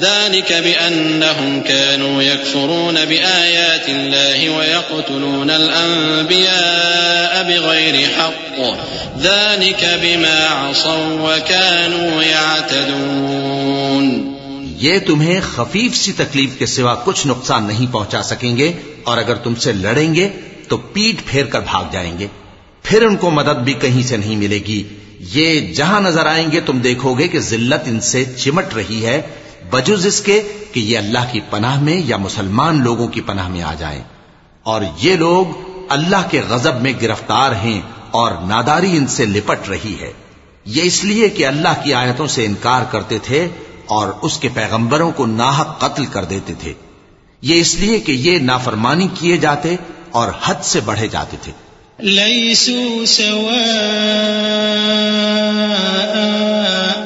ذلك بأنهم كانوا يكفرون بآيات الله ويقتلون الأنبياء بغير حق. ذلك بما عصوا وكانوا يعتدون. یہ تمہیں خفیف سی تکلیف کے سوا کچھ نقصان نہیں پہنچا سکیں گے، اور اگر تم سے لڑیں گے تو پیٹ پھیر کر بھاگ جائیں گے۔ پھر ان کو مدد بھی کہیں سے نہیں ملے گی۔ یہ جہاں نظر آئیں گے تم دیکھو گے کہ ذلت ان سے چمٹ رہی ہے۔ بجز اس کے کہ یہ اللہ کی پناہ میں یا مسلمان لوگوں کی پناہ میں آ جائیں۔ اور یہ لوگ اللہ کے غضب میں گرفتار ہیں اور ناداری ان سے لپٹ رہی ہے۔ یہ اس لیے کہ اللہ کی آیتوں سے انکار کرتے تھے اور اس کے پیغمبروں کو ناحق قتل کر دیتے تھے۔ یہ اس لیے کہ یہ نافرمانی کیے جاتے اور حد سے بڑھے جاتے تھے۔ ليسوا سواء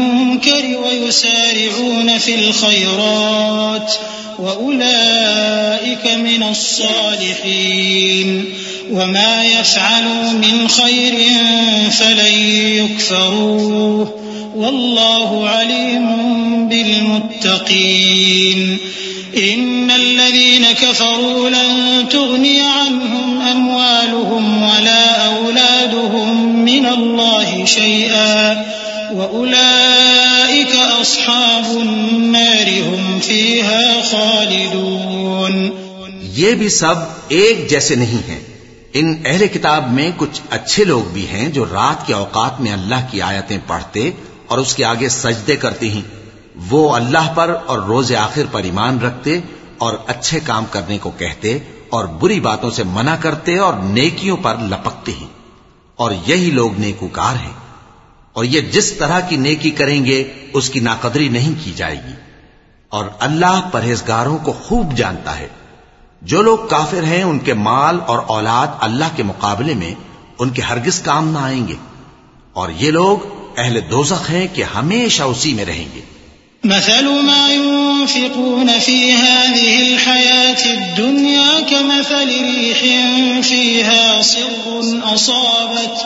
ويسارعون في الخيرات وأولئك من الصالحين وما يفعلوا من خير فلن يكفروه والله عليم بالمتقين إن الذين كفروا لن تغني عنهم أموالهم ولا أولادهم من الله شيئا وأولئك أصحاب النار هم فيها خالدون. یہ بھی سب ایک جیسے نہیں ہیں۔ ان اہل کتاب میں کچھ اچھے لوگ بھی ہیں جو رات کے اوقات میں اللہ کی آیتیں پڑھتے اور اس کے آگے سجدے کرتے ہیں۔ وہ اللہ پر اور روز آخر پر ایمان رکھتے اور اچھے کام کرنے کو کہتے اور بری باتوں سے منع کرتے اور نیکیوں پر لپکتے ہیں۔ اور یہی لوگ نیکوکار ہیں۔ اور یہ جس طرح کی نیکی کریں گے، اس کی ناقدری نہیں کی جائے گی۔ اور اللہ پرہیزگاروں کو خوب جانتا ہے۔ جو لوگ کافر ہیں، ان کے مال اور اولاد اللہ کے مقابلے میں ان کے ہرگز کام نہ آئیں گے۔ اور یہ لوگ اہل دوزخ ہیں کہ ہمیشہ اسی میں رہیں گے۔ مثل ما ينفقون في هذه الحياة الدنيا كمثل ريح فيها صر أصابت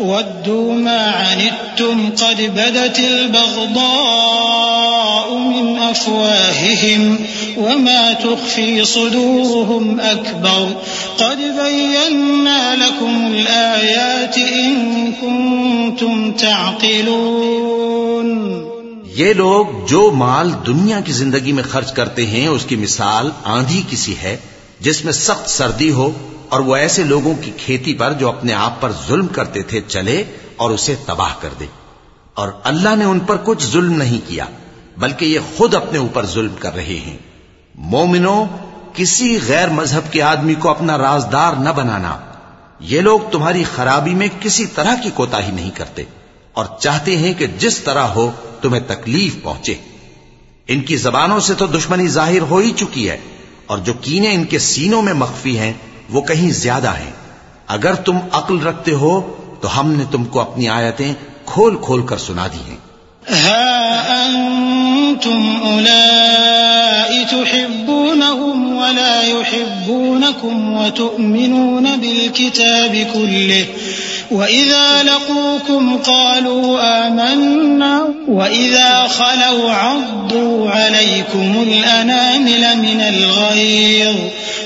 ودوا ما عنتم قد بدت البغضاء من أفواههم وما تخفي صدورهم أكبر قد بينا لكم الآيات إن كنتم تعقلون یہ لوگ جو مال دنیا کی زندگی میں خرچ کرتے ہیں اس کی مثال آندھی کسی ہے جس میں سخت سردی ہو اور وہ ایسے لوگوں کی کھیتی پر جو اپنے آپ پر ظلم کرتے تھے چلے اور اسے تباہ کر دے۔ اور اللہ نے ان پر کچھ ظلم نہیں کیا، بلکہ یہ خود اپنے اوپر ظلم کر رہے ہیں۔ مومنو کسی غیر مذہب کے آدمی کو اپنا رازدار نہ بنانا۔ یہ لوگ تمہاری خرابی میں کسی طرح کی کوتا ہی نہیں کرتے اور چاہتے ہیں کہ جس طرح ہو تمہیں تکلیف پہنچے۔ ان کی زبانوں سے تو دشمنی ظاہر ہو ہی چکی ہے اور جو کینے ان کے سینوں میں مخفی ہیں وہ کہیں زیادہ ہیں۔ اگر تم عقل رکھتے ہو تو ہم نے تم کو اپنی آیتیں کھول کھول کر سنا دی ہیں۔ ها أنتم أولئك تحبونهم ولا يحبونكم وتؤمنون بالكتاب كله وإذا لقوكم قالوا آمنا وإذا خلوا عضوا عليكم الأنامل من الغيظ۔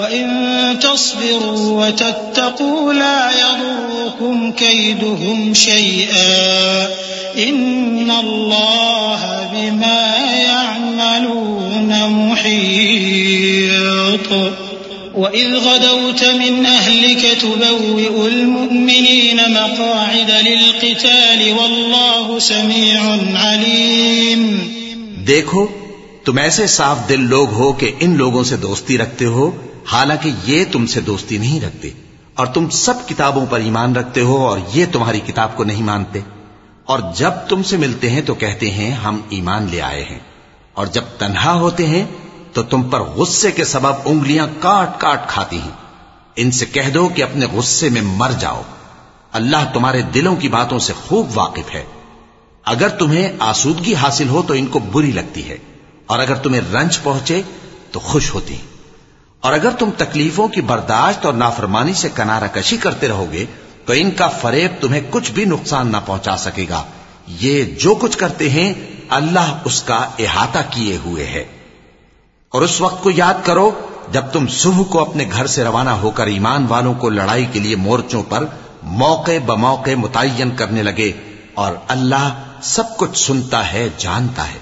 وإن تصبروا وتتقوا لا يضركم كيدهم شيئا إن الله بما يعملون محيط وإذ غدوت من أهلك تبوئ المؤمنين مقاعد للقتال والله سميع عليم دیکھو، تم ایسے صاف دل لوگ ہو کہ ان لوگوں سے دوستی رکھتے ہو حالانکہ یہ تم سے دوستی نہیں رکھتے اور تم سب کتابوں پر ایمان رکھتے ہو اور یہ تمہاری کتاب کو نہیں مانتے۔ اور جب تم سے ملتے ہیں تو کہتے ہیں، ہم ایمان لے آئے ہیں۔ اور جب تنہا ہوتے ہیں تو تم پر غصے کے سبب انگلیاں کاٹ کاٹ کھاتی ہیں۔ ان سے کہہ دو کہ اپنے غصے میں مر جاؤ۔ اللہ تمہارے دلوں کی باتوں سے خوب واقف ہے۔ اگر تمہیں آسودگی حاصل ہو تو ان کو بری لگتی ہے۔ اور اگر تمہیں رنج پہنچے تو خوش ہوتی۔ ہیں اور اگر تم تکلیفوں کی برداشت اور نافرمانی سے کنارہ کشی کرتے رہو گے، تو ان کا فریب تمہیں کچھ بھی نقصان نہ پہنچا سکے گا۔ یہ جو کچھ کرتے ہیں، اللہ اس کا احاطہ کیے ہوئے ہے۔ اور اس وقت کو یاد کرو، جب تم صبح کو اپنے گھر سے روانہ ہو کر ایمان والوں کو لڑائی کے لیے مورچوں پر موقع بموقع متعین کرنے لگے، اور اللہ سب کچھ سنتا ہے، جانتا ہے۔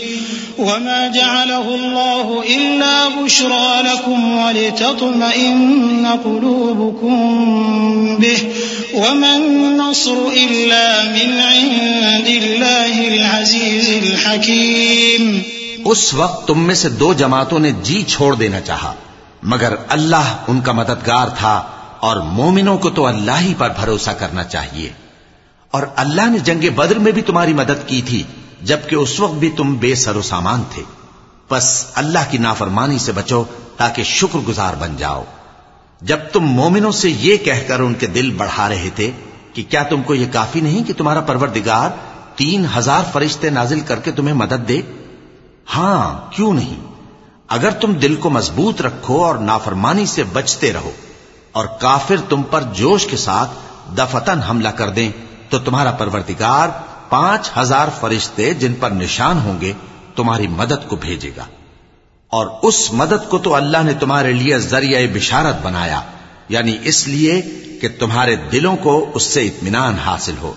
وما جعله الله إلا بشرى لكم ولتطمئن قلوبكم به وما النصر إلا من عند الله العزيز الحكيم. اس وقت تم میں سے دو جماعتوں نے جی چھوڑ دینا چاہا، مگر اللہ ان کا مددگار تھا اور مومنوں کو تو اللہ ہی پر بھروسہ کرنا چاہیے۔ اور اللہ نے جنگ بدر میں بھی تمہاری مدد کی تھی۔ جبکہ اس وقت بھی تم بے سر و سامان تھے۔ بس اللہ کی نافرمانی سے بچو تاکہ شکر گزار بن جاؤ۔ جب تم مومنوں سے یہ کہہ کر ان کے دل بڑھا رہے تھے کہ کیا تم کو یہ کافی نہیں کہ تمہارا پروردگار تین ہزار فرشتے نازل کر کے تمہیں مدد دے؟ ہاں کیوں نہیں؟ اگر تم دل کو مضبوط رکھو اور نافرمانی سے بچتے رہو اور کافر تم پر جوش کے ساتھ دفتن حملہ کر دیں، تو تمہارا پروردگار پانچ ہزار فرشتے جن پر نشان ہوں گے، تمہاری مدد کو بھیجے گا۔ اور اس مدد کو تو اللہ نے تمہارے لیے ذریعہ بشارت بنایا یعنی اس لیے کہ تمہارے دلوں کو اس سے اطمینان حاصل ہو۔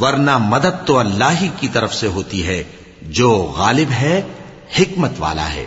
ورنہ مدد تو اللہ ہی کی طرف سے ہوتی ہے، جو غالب ہے، حکمت والا ہے۔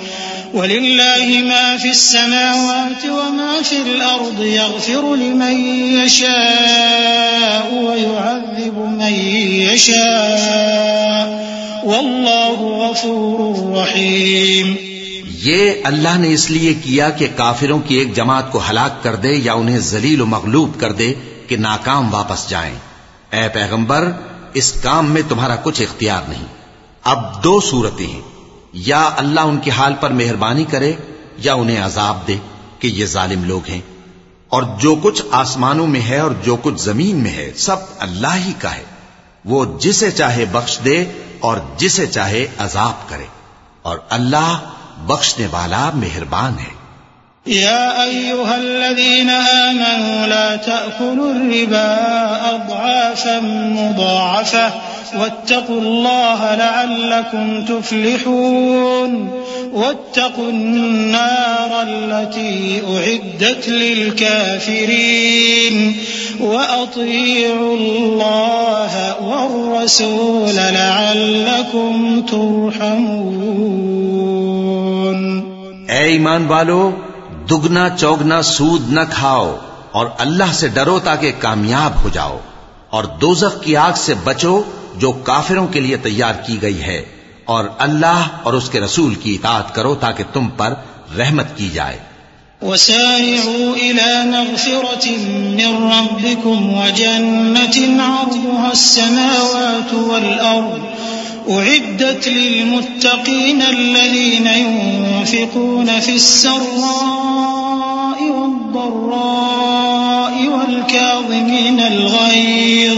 ولله ما في السماوات وما في الأرض يغفر لمن يشاء ويعذب من يشاء والله غفور رحيم یہ اللہ نے اس لیے کیا کہ کافروں کی ایک جماعت کو ہلاک کر دے یا انہیں ذلیل و مغلوب کر دے کہ ناکام واپس جائیں۔ اے پیغمبر، اس کام میں تمہارا کچھ اختیار نہیں۔ اب دو صورتیں ہیں۔ یا اللہ ان کے حال پر مہربانی کرے یا انہیں عذاب دے کہ یہ ظالم لوگ ہیں۔ اور جو کچھ آسمانوں میں ہے اور جو کچھ زمین میں ہے، سب اللہ ہی کا ہے۔ وہ جسے چاہے بخش دے اور جسے چاہے عذاب کرے۔ اور اللہ بخشنے والا مہربان ہے۔ يا أيها الذين آمنوا لا تأكلوا الربا أضعافا مضاعفة واتقوا الله لعلكم تفلحون. واتقوا النار التي أعدت للكافرين. وأطيعوا الله والرسول لعلكم ترحمون. اے ایمان والو، دگنا چوگنا سود نہ کھاؤ اور اللہ سے ڈرو تاکہ کامیاب ہو جاؤ اور دوزخ کی آگ سے بچو جو کافروں کے لیے تیار کی گئی ہے، اور اللہ اور اس کے رسول کی اطاعت کرو تاکہ تم پر رحمت کی جائے۔ وسارعوا إلى مغفرة من ربكم وجنة عرضها السماوات والأرض أعدت للمتقين الذين ينفقون في السراء والضراء والكاظمين الغيظ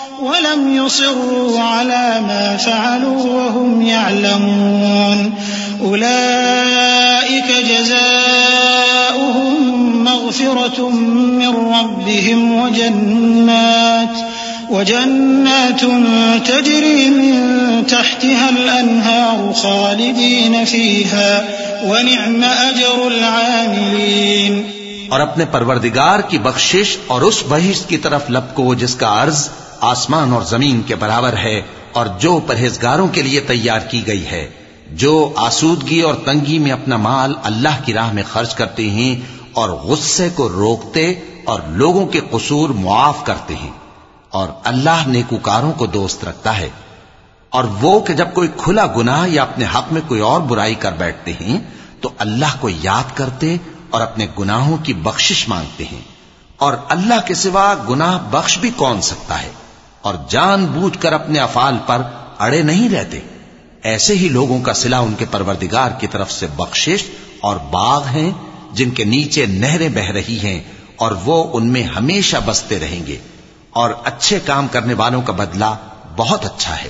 ولم يصروا على ما فعلوا وهم يعلمون. أولئك جزاؤهم مغفرة من ربهم وجنات وجنات تجري من تحتها الأنهار خالدين فيها، ونعم أجر العاملين. اور اپنے پروردگار کی بخشش اور اس بہشت کی طرف لپکو جس کا عرض آسمان اور زمین کے برابر ہے اور جو پرہیزگاروں کے لیے تیار کی گئی ہے، جو آسودگی اور تنگی میں اپنا مال اللہ کی راہ میں خرچ کرتے ہیں اور غصے کو روکتے اور لوگوں کے قصور معاف کرتے ہیں اور اللہ نیکوکاروں کو دوست رکھتا ہے۔ اور وہ کہ جب کوئی کھلا گناہ یا اپنے حق میں کوئی اور برائی کر بیٹھتے ہیں، تو اللہ کو یاد کرتے اور اپنے گناہوں کی بخشش مانگتے ہیں۔ اور اللہ کے سوا گناہ بخش بھی کون سکتا ہے؟ اور جان بوجھ کر اپنے افعال پر اڑے نہیں رہتے۔ ایسے ہی لوگوں کا سلا ان کے پروردگار کی طرف سے بخشش اور باغ ہیں جن کے نیچے نہریں بہ رہی ہیں اور وہ ان میں ہمیشہ بستے رہیں گے۔ اور اچھے کام کرنے والوں کا بدلہ بہت اچھا ہے۔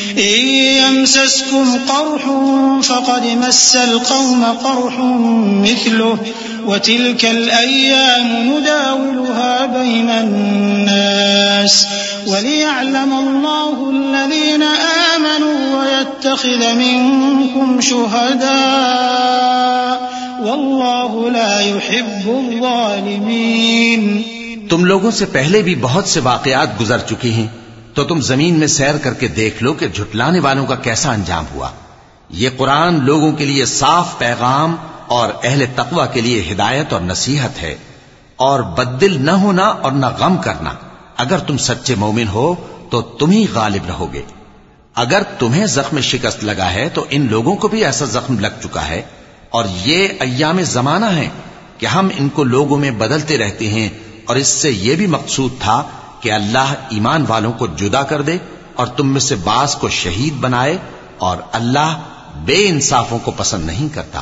إن يمسسكم قرح فقد مس القوم قرح مثله وتلك الأيام نداولها بين الناس. وليعلم الله الذين آمنوا ويتخذ منكم شهداء. والله لا يحب الظالمين. تم لوگوں سے پہلے بھی بہت سے واقعات گزر چکی ہیں۔ تو تم زمین میں سیر کر کے دیکھ لو کہ جھٹلانے والوں کا کیسا انجام ہوا۔ یہ قرآن لوگوں کے لیے صاف پیغام اور اہل تقوی کے لیے ہدایت اور نصیحت ہے۔ اور بددل نہ ہونا اور نہ غم کرنا۔ اگر تم سچے مومن ہو تو تم ہی غالب رہو گے۔ اگر تمہیں زخم شکست لگا ہے تو ان لوگوں کو بھی ایسا زخم لگ چکا ہے۔ اور یہ ایام زمانہ ہے کہ ہم ان کو لوگوں میں بدلتے رہتے ہیں اور اس سے یہ بھی مقصود تھا کہ اللہ ایمان والوں کو جدا کر دے اور تم میں سے بعض کو شہید بنائے اور اللہ بے انصافوں کو پسند نہیں کرتا۔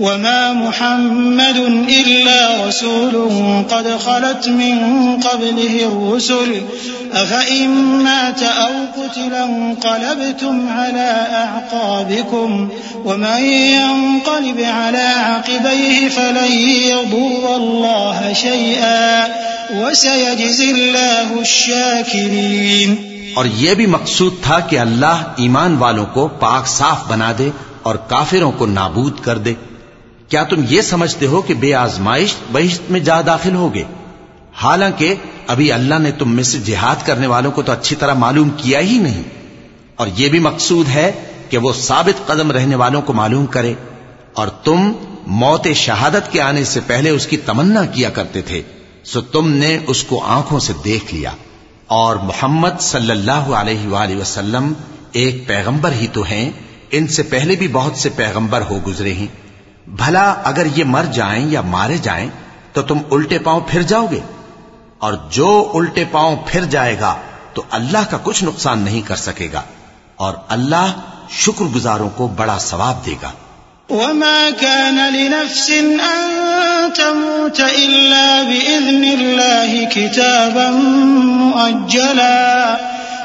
وما محمد إلا رسول قد خلت من قبله الرسل أفإن مات أو قتل انقلبتم على أعقابكم ومن ينقلب على عقبيه فلن يضر الله شيئا وسيجزي الله الشاكرين اور یہ بھی مقصود تھا کہ اللہ ایمان والوں کو پاک صاف بنا دے اور کافروں کو نابود کر دے۔ کیا تم یہ سمجھتے ہو کہ بے آزمائش بہشت میں جا داخل ہوگے؟ حالانکہ ابھی اللہ نے تم میں سے جہاد کرنے والوں کو تو اچھی طرح معلوم کیا ہی نہیں۔ اور یہ بھی مقصود ہے کہ وہ ثابت قدم رہنے والوں کو معلوم کرے۔ اور تم موت شہادت کے آنے سے پہلے اس کی تمنا کیا کرتے تھے۔ سو تم نے اس کو آنکھوں سے دیکھ لیا۔ اور محمد صلی اللہ علیہ وآلہ وسلم ایک پیغمبر ہی تو ہیں۔ ان سے پہلے بھی بہت سے پیغمبر ہو گزرے ہیں۔ بھلا اگر یہ مر جائیں یا مارے جائیں، تو تم الٹے پاؤں پھر جاؤ گے۔ اور جو الٹے پاؤں پھر جائے گا، تو اللہ کا کچھ نقصان نہیں کر سکے گا۔ اور اللہ شکر گزاروں کو بڑا ثواب دے گا۔ وما كان لنفس أن تموت إلا بإذن الله كتابا مؤجلا۔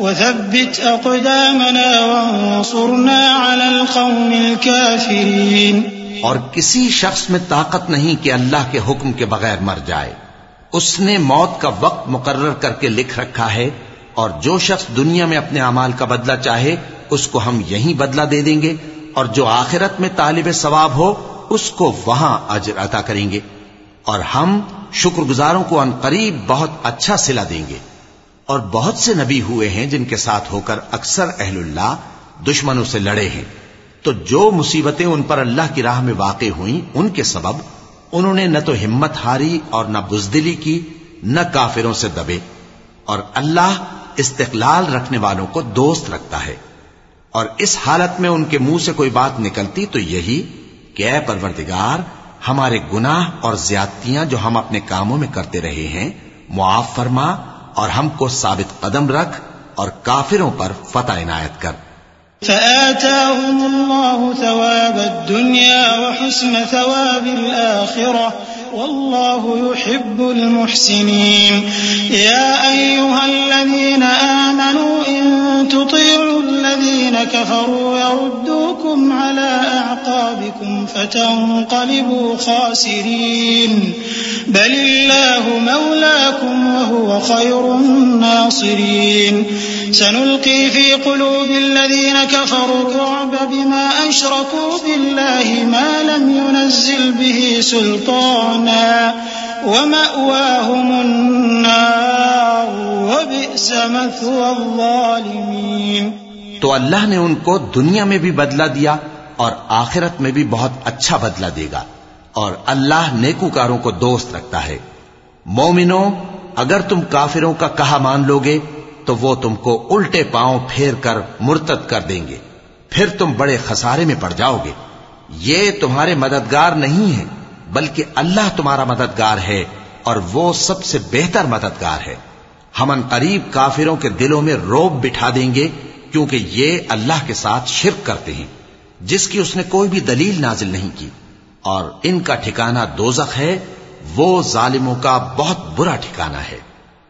وثبت أقدامنا وانصرنا على القوم الكافرين. اور کسی شخص میں طاقت نہیں کہ اللہ کے حکم کے بغیر مر جائے۔ اس نے موت کا وقت مقرر کر کے لکھ رکھا ہے اور جو شخص دنیا میں اپنے اعمال کا بدلہ چاہے، اس کو ہم یہیں بدلہ دے دیں گے اور جو آخرت میں طالب ثواب ہو، اس کو وہاں اجر عطا کریں گے۔ اور ہم شکر گزاروں کو ان قریب بہت اچھا سلا دیں گے۔ اور بہت سے نبی ہوئے ہیں جن کے ساتھ ہو کر اکثر اہل اللہ دشمنوں سے لڑے ہیں۔ تو جو مصیبتیں ان پر اللہ کی راہ میں واقع ہوئیں، ان کے سبب انہوں نے نہ تو ہمت ہاری اور نہ بزدلی کی، نہ کافروں سے دبے۔ اور اللہ استقلال رکھنے والوں کو دوست رکھتا ہے۔ اور اس حالت میں ان کے منہ سے کوئی بات نکلتی تو یہی کہ اے پروردگار، ہمارے گناہ اور زیادتیاں جو ہم اپنے کاموں میں کرتے رہے ہیں، معاف فرما اور ہم کو ثابت قدم رکھ اور کافروں پر فتح عنایت کر۔ فآتاهم الله ثواب الدنيا وحسن ثواب الآخرة والله يحب المحسنين. يا أيها الذين آمنوا إن تطيعوا الذين كفروا يردوكم على أعقابكم فتنقلبوا خاسرين. بل الله مولاكم وهو خير الناصرين. سنلقي في قلوب الذين كفروا الرعب بما أشركوا بالله ما لم ينزل به سلطانا ومأواهم النار وبئس مثوى الظالمين تو اللہ نے ان کو دنیا میں بھی بدلہ دیا اور آخرت میں بھی بہت اچھا بدلہ دے گا اور اللہ نیکوکاروں کو دوست رکھتا ہے۔ مومنو، اگر تم کافروں کا کہا مان لوگے، تو وہ تم کو الٹے پاؤں پھیر کر مرتد کر دیں گے۔ پھر تم بڑے خسارے میں پڑ جاؤ گے۔ یہ تمہارے مددگار نہیں ہے بلکہ اللہ تمہارا مددگار ہے اور وہ سب سے بہتر مددگار ہے۔ ہم ان قریب کافروں کے دلوں میں روب بٹھا دیں گے کیونکہ یہ اللہ کے ساتھ شرک کرتے ہیں، جس کی اس نے کوئی بھی دلیل نازل نہیں کی۔ اور ان کا ٹھکانہ دوزخ ہے، وہ ظالموں کا بہت برا ٹھکانہ ہے۔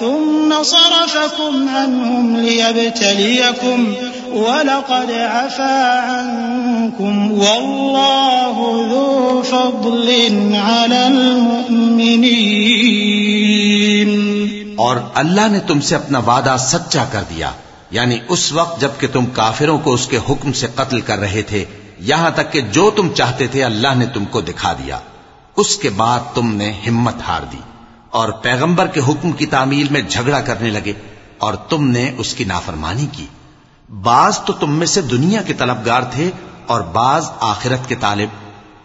ثم صرفكم عنهم ليبتليكم ولقد عفا عنكم والله ذو فضل على المؤمنين. اور اللہ نے تم سے اپنا وعدہ سچا کر دیا یعنی اس وقت جبکہ تم کافروں کو اس کے حکم سے قتل کر رہے تھے، یہاں تک کہ جو تم چاہتے تھے اللہ نے تم کو دکھا دیا۔ اس کے بعد تم نے ہمت ہار دی۔ اور پیغمبر کے حکم کی تعمیل میں جھگڑا کرنے لگے اور تم نے اس کی نافرمانی کی۔ بعض تو تم میں سے دنیا کے طلبگار تھے اور بعض آخرت کے طالب۔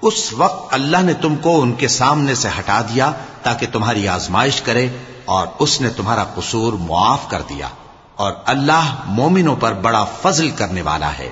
اس وقت اللہ نے تم کو ان کے سامنے سے ہٹا دیا تاکہ تمہاری آزمائش کرے اور اس نے تمہارا قصور معاف کر دیا۔ اور اللہ مومنوں پر بڑا فضل کرنے والا ہے۔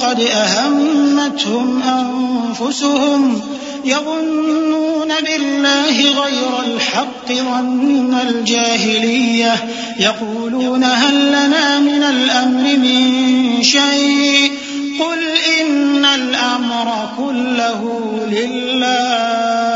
قد أهمتهم أنفسهم يظنون بالله غير الحق ظن الجاهلية يقولون هل لنا من الأمر من شيء؟ قل إن الأمر كله لله.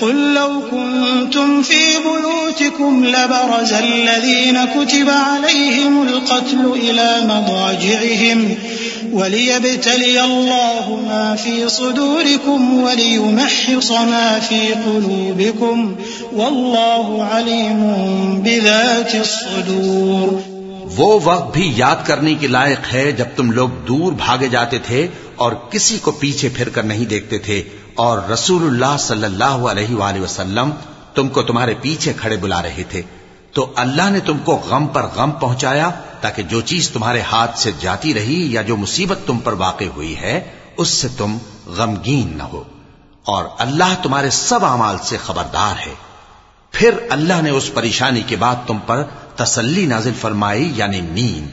قل لو كنتم في بيوتكم لبرز الذين كتب عليهم القتل إلى مضاجعهم وليبتلي الله ما في صدوركم وليمحص ما في قلوبكم والله عليم بذات الصدور وہ وقت بھی یاد کرنے کے لائق ہے جب تم لوگ دور بھاگے جاتے تھے اور کسی کو پیچھے پھر کر نہیں دیکھتے تھے اور رسول اللہ صلی اللہ علیہ وآلہ وسلم تم کو تمہارے پیچھے کھڑے بلا رہے تھے۔ تو اللہ نے تم کو غم پر غم پہنچایا تاکہ جو چیز تمہارے ہاتھ سے جاتی رہی یا جو مصیبت تم پر واقع ہوئی ہے، اس سے تم غمگین نہ ہو۔ اور اللہ تمہارے سب اعمال سے خبردار ہے۔ پھر اللہ نے اس پریشانی کے بعد تم پر تسلی نازل فرمائی یعنی نیند،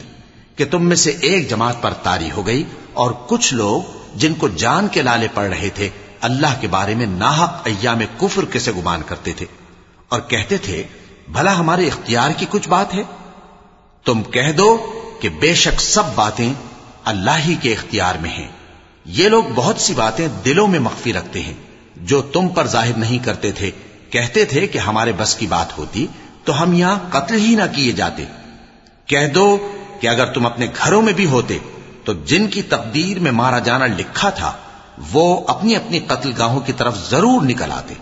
کہ تم میں سے ایک جماعت پر تاری ہو گئی اور کچھ لوگ جن کو جان کے لالے پڑ رہے تھے اللہ کے بارے میں ناحق ایام کفر کسے گمان کرتے تھے اور کہتے تھے، بھلا ہمارے اختیار کی کچھ بات ہے؟ تم کہہ دو کہ بے شک سب باتیں اللہ ہی کے اختیار میں ہیں۔ یہ لوگ بہت سی باتیں دلوں میں مخفی رکھتے ہیں۔ جو تم پر ظاہر نہیں کرتے تھے، کہتے تھے کہ ہمارے بس کی بات ہوتی تو ہم یہاں قتل ہی نہ کیے جاتے۔ کہہ دو کہ اگر تم اپنے گھروں میں بھی ہوتے تو جن کی تقدیر میں مارا جانا لکھا تھا وہ اپنی اپنی قتل گاہوں کی طرف ضرور نکل آتے۔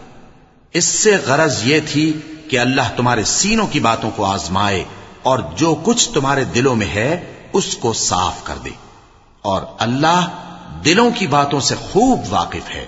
اس سے غرض یہ تھی کہ اللہ تمہارے سینوں کی باتوں کو آزمائے اور جو کچھ تمہارے دلوں میں ہے، اس کو صاف کر دے۔ اور اللہ دلوں کی باتوں سے خوب واقف ہے۔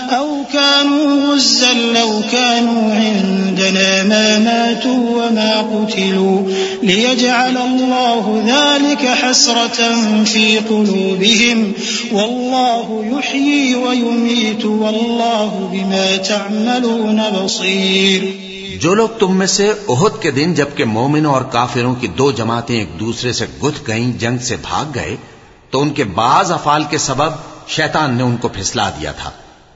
أو كانوا غزا لو كانوا عندنا ما ماتوا وما قتلوا ليجعل الله ذلك حسرة في قلوبهم والله يحيي ويميت والله بما تعملون بصير جو لوگ تم میں سے احد کے دن جبکہ مومنوں اور کافروں کی دو جماعتیں ایک دوسرے سے گت گئیں، جنگ سے بھاگ گئے، تو ان کے بعض افعال کے سبب شیطان نے ان کو پھسلا دیا تھا۔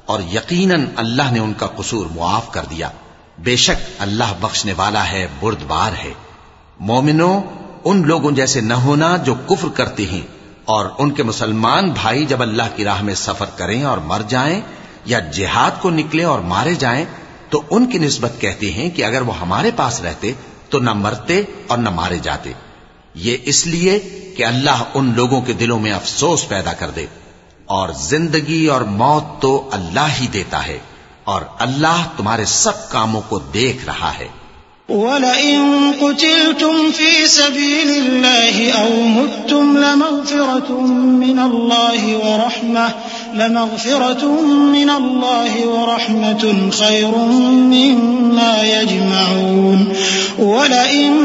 اور یقیناً اللہ نے ان کا قصور معاف کر دیا۔ بے شک اللہ بخشنے والا ہے، بردبار ہے۔ مومنوں، ان لوگوں جیسے نہ ہونا جو کفر کرتے ہیں۔ اور ان کے مسلمان بھائی جب اللہ کی راہ میں سفر کریں اور مر جائیں یا جہاد کو نکلے اور مارے جائیں، تو ان کی نسبت کہتے ہیں کہ اگر وہ ہمارے پاس رہتے تو نہ مرتے اور نہ مارے جاتے۔ یہ اس لیے کہ اللہ ان لوگوں کے دلوں میں افسوس پیدا کر دے۔ اور زندگی اور موت تو اللہ ہی دیتا ہے اور اللہ تمہارے سب کاموں کو دیکھ رہا ہے۔ وَلَئِن قُتِلْتُمْ فِي سَبِيلِ اللَّهِ أَوْ مُتْتُمْ لَمَغْفِرَةٌ مِّنَ اللَّهِ وَرَحْمَةٌ لَمَغْفِرَةٌ مِّنَ اللَّهِ وَرَحْمَةٌ خَيْرٌ مِّمَّا يَجْمَعُونَ وَلَئِن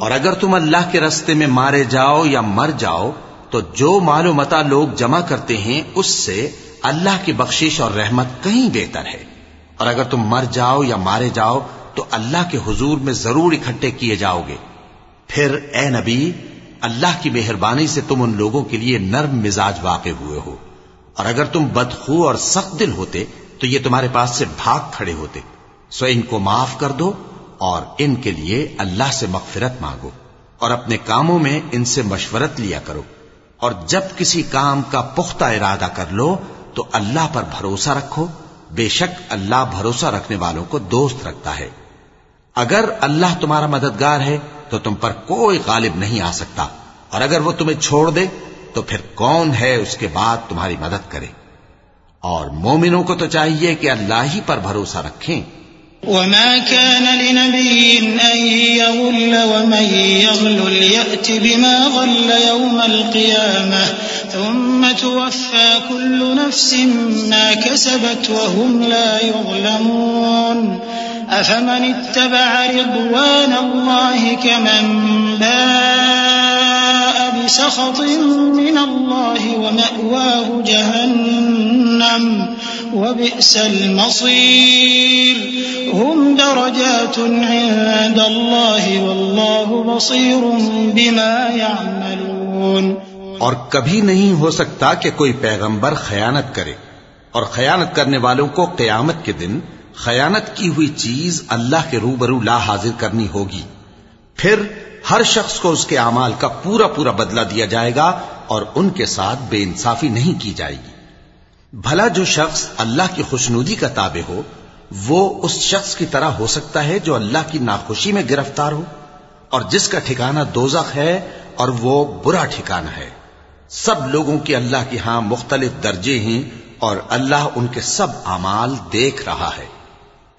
اور اگر تم اللہ کے رستے میں مارے جاؤ یا مر جاؤ، تو جو مال و متا لوگ جمع کرتے ہیں، اس سے اللہ کی بخشش اور رحمت کہیں بہتر ہے۔ اور اگر تم مر جاؤ یا مارے جاؤ، تو اللہ کے حضور میں ضرور اکٹھے کیے جاؤ گے۔ پھر اے نبی، اللہ کی مہربانی سے تم ان لوگوں کے لیے نرم مزاج واقع ہوئے ہو۔ اور اگر تم بدخو اور سخت دل ہوتے، تو یہ تمہارے پاس سے بھاگ کھڑے ہوتے۔ سو ان کو معاف کر دو اور ان کے لیے اللہ سے مغفرت مانگو اور اپنے کاموں میں ان سے مشورت لیا کرو اور جب کسی کام کا پختہ ارادہ کر لو تو اللہ پر بھروسہ رکھو۔ بے شک اللہ بھروسہ رکھنے والوں کو دوست رکھتا ہے۔ اگر اللہ تمہارا مددگار ہے تو تم پر کوئی غالب نہیں آ سکتا اور اگر وہ تمہیں چھوڑ دے تو پھر کون ہے اس کے بعد تمہاری مدد کرے۔ اور مومنوں کو تو چاہیے کہ اللہ ہی پر بھروسہ رکھیں۔ وما كان لنبي أن يغل ومن يغل ليأت بما غل يوم القيامة. ثم توفى كل نفس ما كسبت وهم لا يظلمون. أفمن اتبع رضوان الله كمن باء؟ بسخط من الله ومأواه جهنم وبئس المصير. هم درجات عند الله والله بصير بما يعملون. اور کبھی نہیں ہو سکتا کہ کوئی پیغمبر خیانت کرے اور خیانت کرنے والوں کو قیامت کے دن خیانت کی ہوئی چیز اللہ کے روبرو لا حاضر کرنی ہوگی۔ پھر ہر شخص کو اس کے اعمال کا پورا پورا بدلہ دیا جائے گا اور ان کے ساتھ بے انصافی نہیں کی جائے گی۔ بھلا جو شخص اللہ کی خوشنودی کا تابع ہو، وہ اس شخص کی طرح ہو سکتا ہے جو اللہ کی ناخوشی میں گرفتار ہو۔ اور جس کا ٹھکانہ دوزخ ہے اور وہ برا ٹھکانہ ہے۔ سب لوگوں کی اللہ کے ہاں مختلف درجے ہیں اور اللہ ان کے سب اعمال دیکھ رہا ہے۔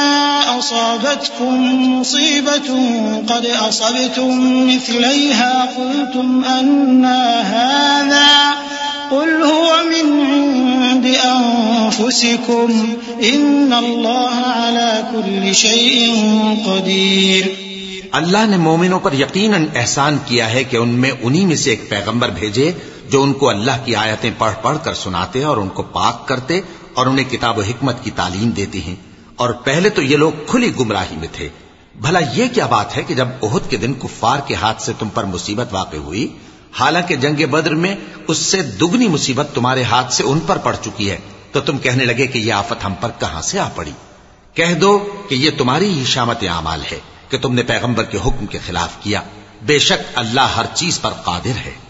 أولما أصابتكم مصيبة قد أصبتم مثليها قلتم أنا هذا قل هو من عند أنفسكم إن الله على كل شيء قدير اللہ نے مومنوں پر یقیناً احسان کیا ہے کہ ان میں انہی میں سے ایک پیغمبر بھیجے جو ان کو اللہ کی آیتیں پڑھ پڑھ کر سناتے اور ان کو پاک کرتے اور انہیں کتاب و حکمت کی تعلیم دیتی ہیں۔ اور پہلے تو یہ لوگ کھلی گمراہی میں تھے۔ بھلا یہ کیا بات ہے کہ جب عہد کے دن کفار کے ہاتھ سے تم پر مصیبت واقع ہوئی، حالانکہ جنگ بدر میں اس سے دگنی مصیبت تمہارے ہاتھ سے ان پر پڑ چکی ہے، تو تم کہنے لگے کہ یہ آفت ہم پر کہاں سے آ پڑی؟ کہہ دو کہ یہ تمہاری ہی شامت اعمال ہے کہ تم نے پیغمبر کے حکم کے خلاف کیا۔ بے شک اللہ ہر چیز پر قادر ہے۔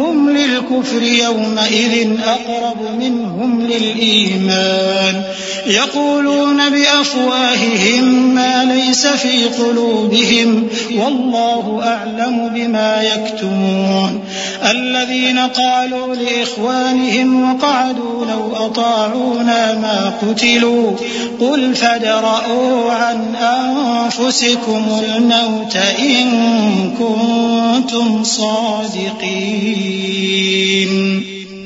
هم للكفر يومئذ أقرب منهم للإيمان يقولون بأفواههم ما ليس في قلوبهم والله أعلم بما يكتمون الذين قالوا لإخوانهم وقعدوا لو أطاعونا ما قتلوا قل فادرءوا عن أنفسكم الموت إن كنتم صادقين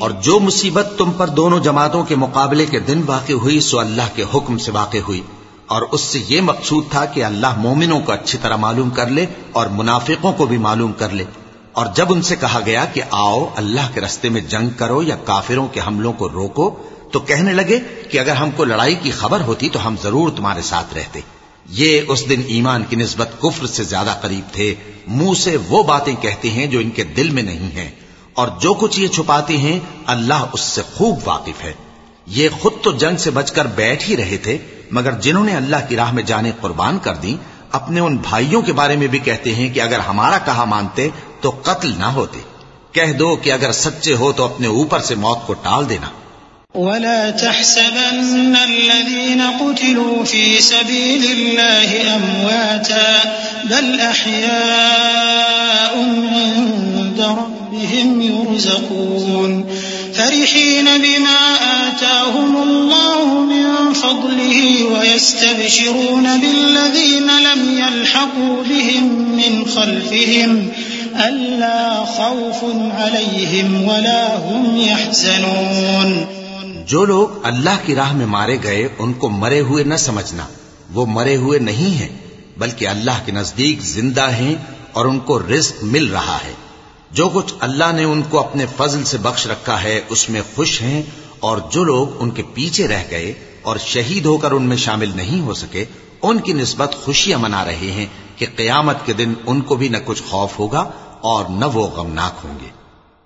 اور جو مصیبت تم پر دونوں جماعتوں کے مقابلے کے دن واقع ہوئی، سو اللہ کے حکم سے واقع ہوئی۔ اور اس سے یہ مقصود تھا کہ اللہ مومنوں کو اچھی طرح معلوم کر لے اور منافقوں کو بھی معلوم کر لے۔ اور جب ان سے کہا گیا کہ آؤ، اللہ کے رستے میں جنگ کرو یا کافروں کے حملوں کو روکو، تو کہنے لگے کہ اگر ہم کو لڑائی کی خبر ہوتی تو ہم ضرور تمہارے ساتھ رہتے۔ یہ اس دن ایمان کی نسبت کفر سے زیادہ قریب تھے۔ منہ سے وہ باتیں کہتے ہیں جو ان کے دل میں نہیں ہیں۔ اور جو کچھ یہ چھپاتے ہیں، اللہ اس سے خوب واقف ہے۔ یہ خود تو جنگ سے بچ کر بیٹھ ہی رہے تھے، مگر جنہوں نے اللہ کی راہ میں جانے قربان کر دی، اپنے ان بھائیوں کے بارے میں بھی کہتے ہیں کہ اگر ہمارا کہا مانتے تو قتل نہ ہوتے۔ کہہ دو کہ اگر سچے ہو تو اپنے اوپر سے موت کو ٹال دینا۔ ولا تحسبن الذين قتلوا في سبيل الله أمواتا، بل أحياء عند ربهم يرزقون فرحين بما آتاهم الله من فضله ويستبشرون بالذين لم يلحقوا بهم من خلفهم ألا خوف عليهم ولا هم يحزنون جو لوگ اللہ کی راہ میں مارے گئے، ان کو مرے ہوئے نہ سمجھنا۔ وہ مرے ہوئے نہیں ہیں، بلکہ اللہ کے نزدیک زندہ ہیں اور ان کو رزق مل رہا ہے۔ جو کچھ اللہ نے ان کو اپنے فضل سے بخش رکھا ہے، اس میں خوش ہیں اور جو لوگ ان کے پیچھے رہ گئے اور شہید ہو کر ان میں شامل نہیں ہو سکے، ان کی نسبت خوشیاں منا رہے ہیں کہ قیامت کے دن ان کو بھی نہ کچھ خوف ہوگا اور نہ وہ غمناک ہوں گے۔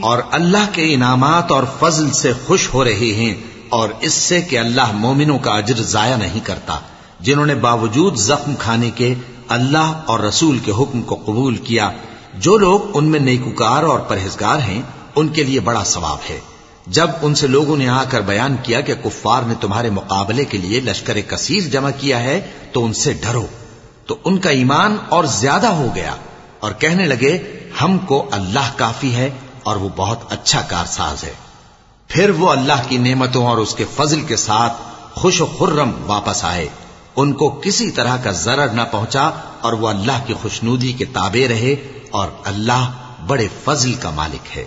اور اللہ کے انعامات اور فضل سے خوش ہو رہے ہیں اور اس سے کہ اللہ مومنوں کا اجر ضائع نہیں کرتا، جنہوں نے باوجود زخم کھانے کے اللہ اور رسول کے حکم کو قبول کیا، جو لوگ ان میں نیکوکار اور پرہیزگار ہیں، ان کے لیے بڑا ثواب ہے۔ جب ان سے لوگوں نے آ کر بیان کیا کہ کفار نے تمہارے مقابلے کے لیے لشکر کثیر جمع کیا ہے، تو ان سے ڈرو۔ تو ان کا ایمان اور زیادہ ہو گیا اور کہنے لگے، ہم کو اللہ کافی ہے اور وہ بہت اچھا کارساز ہے۔ پھر وہ اللہ کی نعمتوں اور اس کے فضل کے ساتھ خوش و خرم واپس آئے۔ ان کو کسی طرح کا ضرر نہ پہنچا اور وہ اللہ کی خوشنودی کے تابع رہے اور اللہ بڑے فضل کا مالک ہے۔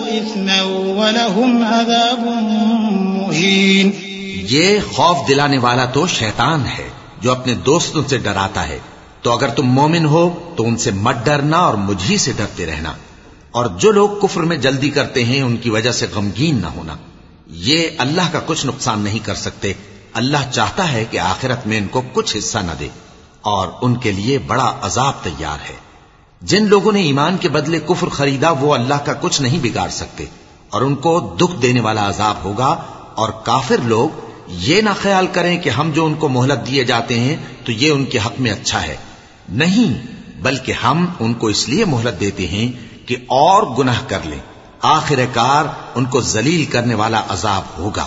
إثما ولهم عذاب مهين. یہ خوف دلانے والا تو شیطان ہے جو اپنے دوستوں سے ڈراتا ہے۔ تو اگر تم مومن ہو تو ان سے مت ڈرنا اور مجھی سے ڈرتے رہنا۔ اور جو لوگ کفر میں جلدی کرتے ہیں ان کی وجہ سے غمگین نہ ہونا۔ یہ اللہ کا کچھ نقصان نہیں کر سکتے۔ اللہ چاہتا ہے کہ آخرت میں ان کو کچھ حصہ نہ دے اور ان کے لیے بڑا عذاب تیار ہے۔ جن لوگوں نے ایمان کے بدلے کفر خریدا، وہ اللہ کا کچھ نہیں بگاڑ سکتے۔ اور ان کو دکھ دینے والا عذاب ہوگا۔ اور کافر لوگ یہ نہ خیال کریں کہ ہم جو ان کو مہلت دیے جاتے ہیں، تو یہ ان کے حق میں اچھا ہے۔ نہیں، بلکہ ہم ان کو اس لیے مہلت دیتے ہیں کہ اور گناہ کر لیں۔ آخر کار ان کو ذلیل کرنے والا عذاب ہوگا۔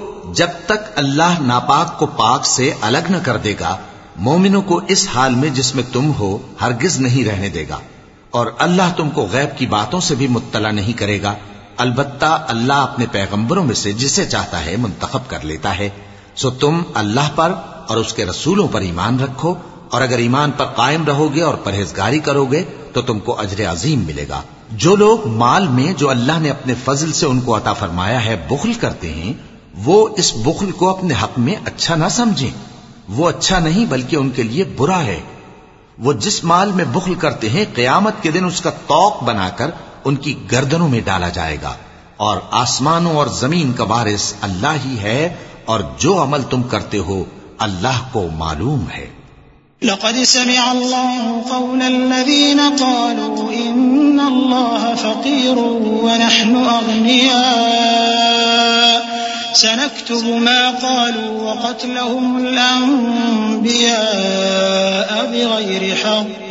جب تک اللہ ناپاک کو پاک سے الگ نہ کر دے گا، مومنوں کو اس حال میں جس میں تم ہو، ہرگز نہیں رہنے دے گا۔ اور اللہ تم کو غیب کی باتوں سے بھی مطلع نہیں کرے گا۔ البتہ اللہ اپنے پیغمبروں میں سے جسے چاہتا ہے منتخب کر لیتا ہے۔ سو تم اللہ پر اور اس کے رسولوں پر ایمان رکھو۔ اور اگر ایمان پر قائم رہو گے اور پرہیزگاری کرو گے، تو تم کو اجر عظیم ملے گا۔ جو لوگ مال میں، جو اللہ نے اپنے فضل سے ان کو عطا فرمایا ہے، بخل کرتے ہیں وہ اس بخل کو اپنے حق میں اچھا نہ سمجھیں۔ وہ اچھا نہیں بلکہ ان کے لیے برا ہے۔ وہ جس مال میں بخل کرتے ہیں، قیامت کے دن اس کا توق بنا کر ان کی گردنوں میں ڈالا جائے گا۔ اور آسمانوں اور زمین کا وارث اللہ ہی ہے، اور جو عمل تم کرتے ہو، اللہ کو معلوم ہے۔ لقد سمع الله قول الذين قالوا إن الله فقير ونحن أغنياء۔ سنكتب ما قالوا وقتلهم الأنبياء بغير حق.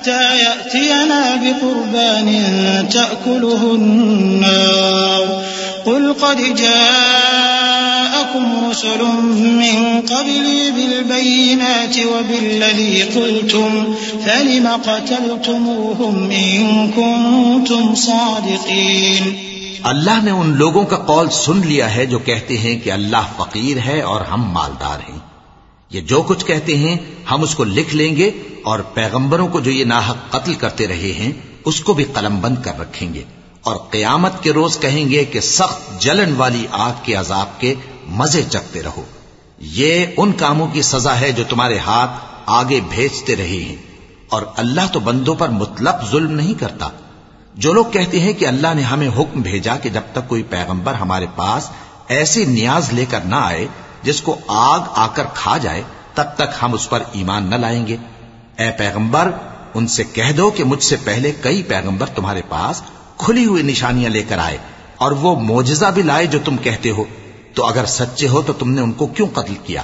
يأتينا بقربان تأكله النار. قل قد جاء جاءتكم رسل من قبلي بالبينات وبالذي قلتم، فلم قتلتموهم إن كنتم صادقين؟ اللہ نے ان لوگوں کا قول سن لیا ہے جو کہتے ہیں کہ اللہ فقیر ہے اور ہم مالدار ہیں۔ یہ جو کچھ کہتے ہیں، ہم اس کو لکھ لیں گے اور پیغمبروں کو جو یہ ناحق قتل کرتے رہے ہیں، اس کو بھی قلم بند کر رکھیں گے۔ اور قیامت کے روز کہیں گے کہ سخت جلن والی آگ کے عذاب کے مزے چکتے رہو۔ یہ ان کاموں کی سزا ہے جو تمہارے ہاتھ آگے بھیجتے رہے ہیں۔ اور اللہ تو بندوں پر مطلق ظلم نہیں کرتا۔ جو لوگ کہتے ہیں کہ اللہ نے ہمیں حکم بھیجا کہ جب تک کوئی پیغمبر ہمارے پاس ایسی نیاز لے کر نہ آئے جس کو آگ آ کر کھا جائے، تب تک ہم اس پر ایمان نہ لائیں گے۔ اے پیغمبر، ان سے کہہ دو کہ مجھ سے پہلے کئی پیغمبر تمہارے پاس کھلی ہوئی نشانیاں لے کر آئے اور وہ موجزہ بھی لائے جو تم کہتے ہو۔ تو اگر سچے ہو تو تم نے ان کو کیوں قتل کیا؟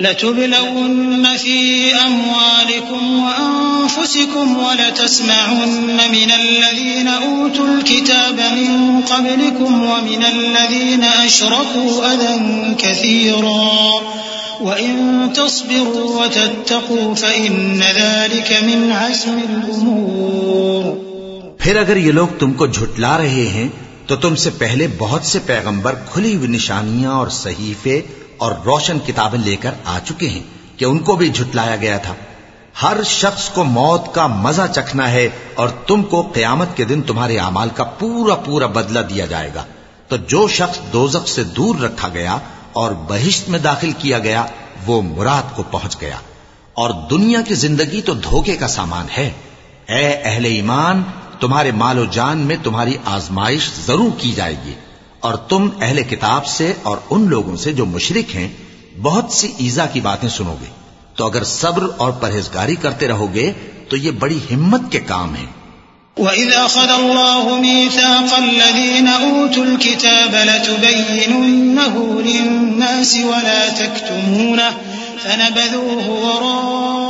لتبلون في أموالكم وأنفسكم ولتسمعن من الذين أوتوا الكتاب من قبلكم ومن الذين أشركوا أذى كثيرا. وإن تصبروا وتتقوا فإن ذلك من عزم الأمور. پھر اگر یہ لوگ تم کو جھٹلا رہے ہیں تو تم سے پہلے بہت سے پیغمبر کھلی ہوئی نشانیاں اور صحیفے اور روشن کتابیں لے کر آ چکے ہیں کہ ان کو بھی جھٹلایا گیا تھا۔ ہر شخص کو موت کا مزہ چکھنا ہے اور تم کو قیامت کے دن تمہارے اعمال کا پورا پورا بدلہ دیا جائے گا۔ تو جو شخص دوزخ سے دور رکھا گیا اور بہشت میں داخل کیا گیا، وہ مراد کو پہنچ گیا۔ اور دنیا کی زندگی تو دھوکے کا سامان ہے۔ اے اہل ایمان، تمہارے مال و جان میں تمہاری آزمائش ضرور کی جائے گی۔ اور تم اہل کتاب سے اور ان لوگوں سے جو مشرک ہیں، بہت سی ایزا کی باتیں سنو گے۔ تو اگر صبر اور پرہیزگاری کرتے رہو گے، تو یہ بڑی ہمت کے کام ہیں۔ وَإِذْ أَخَذَ اللَّهُ مِيثَاقَ الَّذِينَ أُوتُوا الْكِتَابَ لَتُبَيِّنُنَّهُ لِلنَّاسِ وَلَا تَكْتُمُونَهُ فَنَبَذُوهُ وَرَاءَ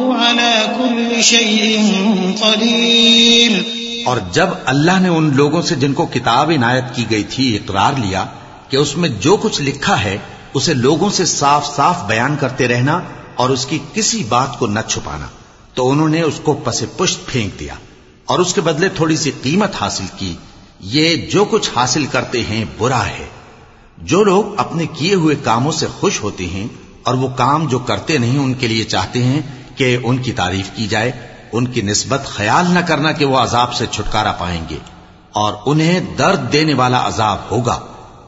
على كل شيء قدير۔ اور جب اللہ نے ان لوگوں سے جن کو کتاب عنایت کی گئی تھی اقرار لیا کہ اس میں جو کچھ لکھا ہے، اسے لوگوں سے صاف صاف بیان کرتے رہنا اور اس کی کسی بات کو نہ چھپانا۔ تو انہوں نے اس کو پس پشت پھینک دیا اور اس کے بدلے تھوڑی سی قیمت حاصل کی۔ یہ جو کچھ حاصل کرتے ہیں، برا ہے۔ جو لوگ اپنے کیے ہوئے کاموں سے خوش ہوتے ہیں اور وہ کام جو کرتے نہیں، ان کے لیے چاہتے ہیں کہ ان کی تعریف کی جائے، ان کی نسبت خیال نہ کرنا کہ وہ عذاب سے چھٹکارا پائیں گے، اور انہیں درد دینے والا عذاب ہوگا۔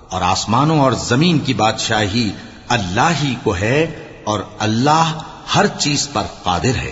اور آسمانوں اور زمین کی بادشاہی اللہ ہی کو ہے، اور اللہ ہر چیز پر قادر ہے۔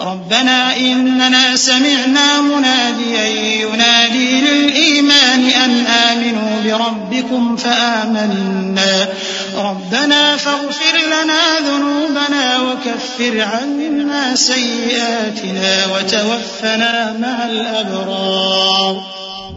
ربنا إننا سمعنا مناديا ينادي للإيمان أن آمنوا بربكم فآمنا. ربنا فاغفر لنا ذنوبنا وكفر عنا سيئاتنا وتوفنا مع الأبرار.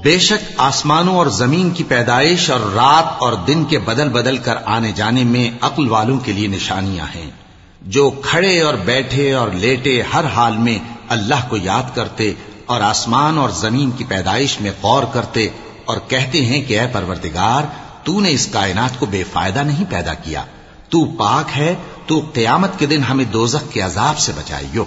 بے شک آسمانوں اور زمین کی پیدائش اور رات اور دن کے بدل بدل کر آنے جانے میں عقل والوں کے لیے نشانیاں ہیں۔ جو کھڑے اور بیٹھے اور لیٹے ہر حال میں اللہ کو یاد کرتے اور آسمان اور زمین کی پیدائش میں غور کرتے اور کہتے ہیں کہ اے پروردگار، تو نے اس کائنات کو بے فائدہ نہیں پیدا کیا۔ تو پاک ہے، تو قیامت کے دن ہمیں دوزخ کے عذاب سے بچائیو۔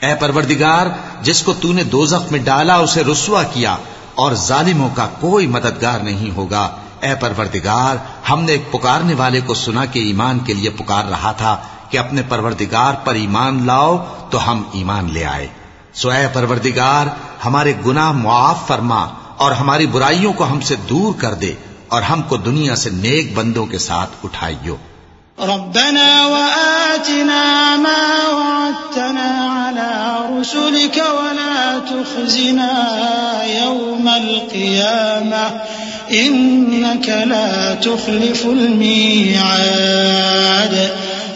اے پروردگار، جس کو تو نے دوزخ میں ڈالا، اسے رسوا کیا اور ظالموں کا کوئی مددگار نہیں ہوگا۔ اے پروردگار، ہم نے ایک پکارنے والے کو سنا کہ ایمان کے لیے پکار رہا تھا۔ کہ اپنے پروردگار پر ایمان لاؤ تو ہم ایمان لے آئے۔ سو اے پروردگار، ہمارے گناہ معاف فرما اور ہماری برائیوں کو ہم سے دور کر دے اور ہم کو دنیا سے نیک بندوں کے ساتھ اٹھائیو۔ ربنا وآتنا ما وعدتنا على رسلك ولا تخزنا يوم القيامة، إنك لا تخلف الميعاد۔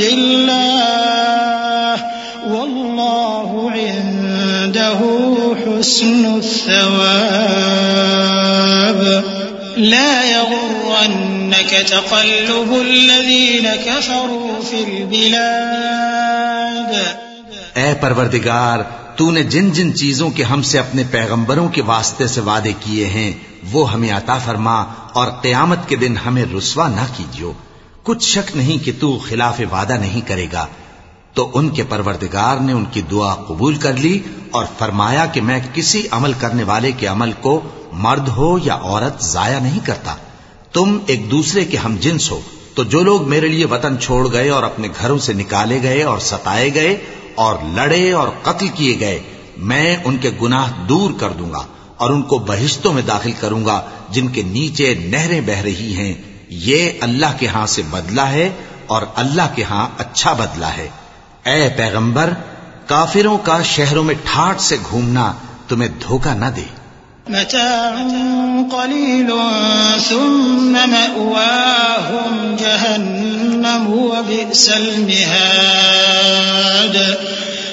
الله، والله عنده حسن الثواب. لا يغرنك تقلب الذين كفروا في البلاد. اے پروردگار، تو نے جن جن چیزوں کے ہم سے اپنے پیغمبروں کے واسطے سے وعدے کیے ہیں، وہ ہمیں عطا فرما اور قیامت کے دن ہمیں رسوا نہ کیجیو۔ کچھ شک نہیں کہ تو خلاف وعدہ نہیں کرے گا۔ تو ان کے پروردگار نے ان کی دعا قبول کر لی اور فرمایا کہ میں کسی عمل کرنے والے کے عمل کو مرد ہو یا عورت ضائع نہیں کرتا۔ تم ایک دوسرے کے ہم جنس ہو۔ تو جو لوگ میرے لیے وطن چھوڑ گئے اور اپنے گھروں سے نکالے گئے اور ستائے گئے اور لڑے اور قتل کیے گئے، میں ان کے گناہ دور کر دوں گا اور ان کو بہشتوں میں داخل کروں گا جن کے نیچے نہریں بہ رہی ہیں۔ یہ اللہ کے ہاں سے بدلہ ہے اور اللہ کے ہاں اچھا بدلہ ہے۔ اے پیغمبر، کافروں کا شہروں میں ٹھاٹ سے گھومنا تمہیں دھوکہ نہ دے۔ متاع قليل ثم مأواهم جهنم وبئس المهاد۔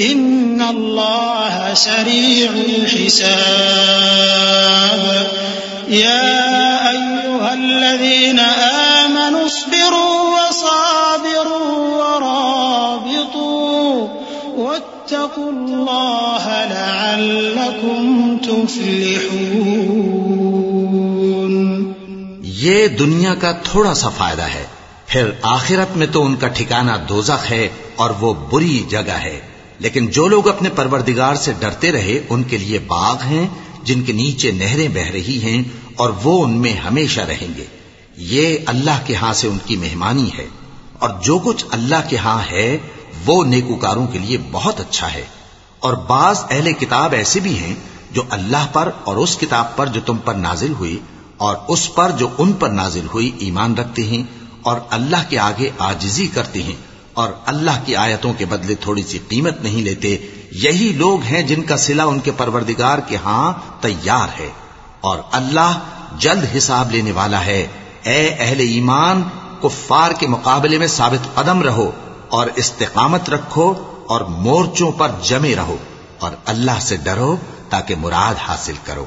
إن الله سريع الحساب يا أيها الذين آمنوا اصبروا وصابروا ورابطوا واتقوا الله لعلكم تفلحون یہ دنیا کا تھوڑا سا فائدہ ہے، پھر آخرت میں تو ان کا ٹھکانہ دوزخ ہے اور وہ بری جگہ ہے۔ لیکن جو لوگ اپنے پروردگار سے ڈرتے رہے، ان کے لیے باغ ہیں، جن کے نیچے نہریں بہ رہی ہیں، اور وہ ان میں ہمیشہ رہیں گے۔ یہ اللہ کے ہاں سے ان کی مہمانی ہے۔ اور جو کچھ اللہ کے ہاں ہے، وہ نیکوکاروں کے لیے بہت اچھا ہے۔ اور بعض اہل کتاب ایسے بھی ہیں جو اللہ پر اور اس کتاب پر جو تم پر نازل ہوئی، اور اس پر جو ان پر نازل ہوئی ایمان رکھتے ہیں، اور اللہ کے آگے آجزی کرتے ہیں۔ اور اللہ کی آیتوں کے بدلے تھوڑی سی قیمت نہیں لیتے، یہی لوگ ہیں جن کا سلا ان کے پروردگار کے ہاں تیار ہے۔ اور اللہ جلد حساب لینے والا ہے۔ اے اہل ایمان، کفار کے مقابلے میں ثابت قدم رہو اور استقامت رکھو اور مورچوں پر جمے رہو اور اللہ سے ڈرو تاکہ مراد حاصل کرو۔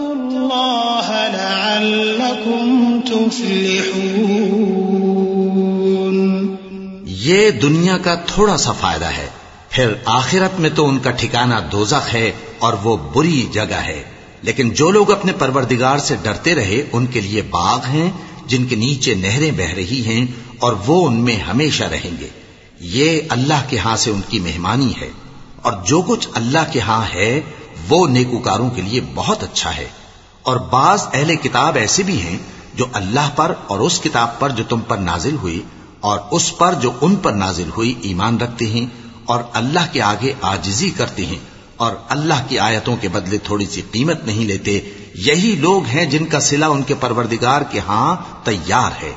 واتقوا الله لعلكم تفلحون. یہ دنیا کا تھوڑا سا فائدہ ہے، پھر آخرت میں تو ان کا ٹھکانہ دوزخ ہے اور وہ بری جگہ ہے۔ لیکن جو لوگ اپنے پروردگار سے ڈرتے رہے، ان کے لیے باغ ہیں، جن کے نیچے نہریں بہ رہی ہیں، اور وہ ان میں ہمیشہ رہیں گے۔ یہ اللہ کے ہاں سے ان کی مہمانی ہے، اور جو کچھ اللہ کے ہاں ہے وہ نیکوکاروں کے لیے بہت اچھا ہے۔ اور بعض اہل کتاب ایسے بھی ہیں جو اللہ پر اور اس کتاب پر جو تم پر نازل ہوئی اور اس پر جو ان پر نازل ہوئی ایمان رکھتے ہیں اور اللہ کے آگے آجزی کرتے ہیں اور اللہ کی آیتوں کے بدلے تھوڑی سی قیمت نہیں لیتے، یہی لوگ ہیں جن کا سلا ان کے پروردگار کے ہاں تیار ہے۔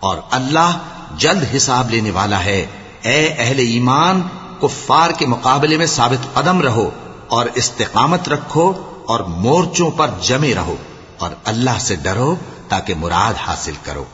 اور اللہ جلد حساب لینے والا ہے۔ اے اہل ایمان، کفار کے مقابلے میں ثابت قدم رہو۔ اور استقامت رکھو اور مورچوں پر جمے رہو اور اللہ سے ڈرو تاکہ مراد حاصل کرو۔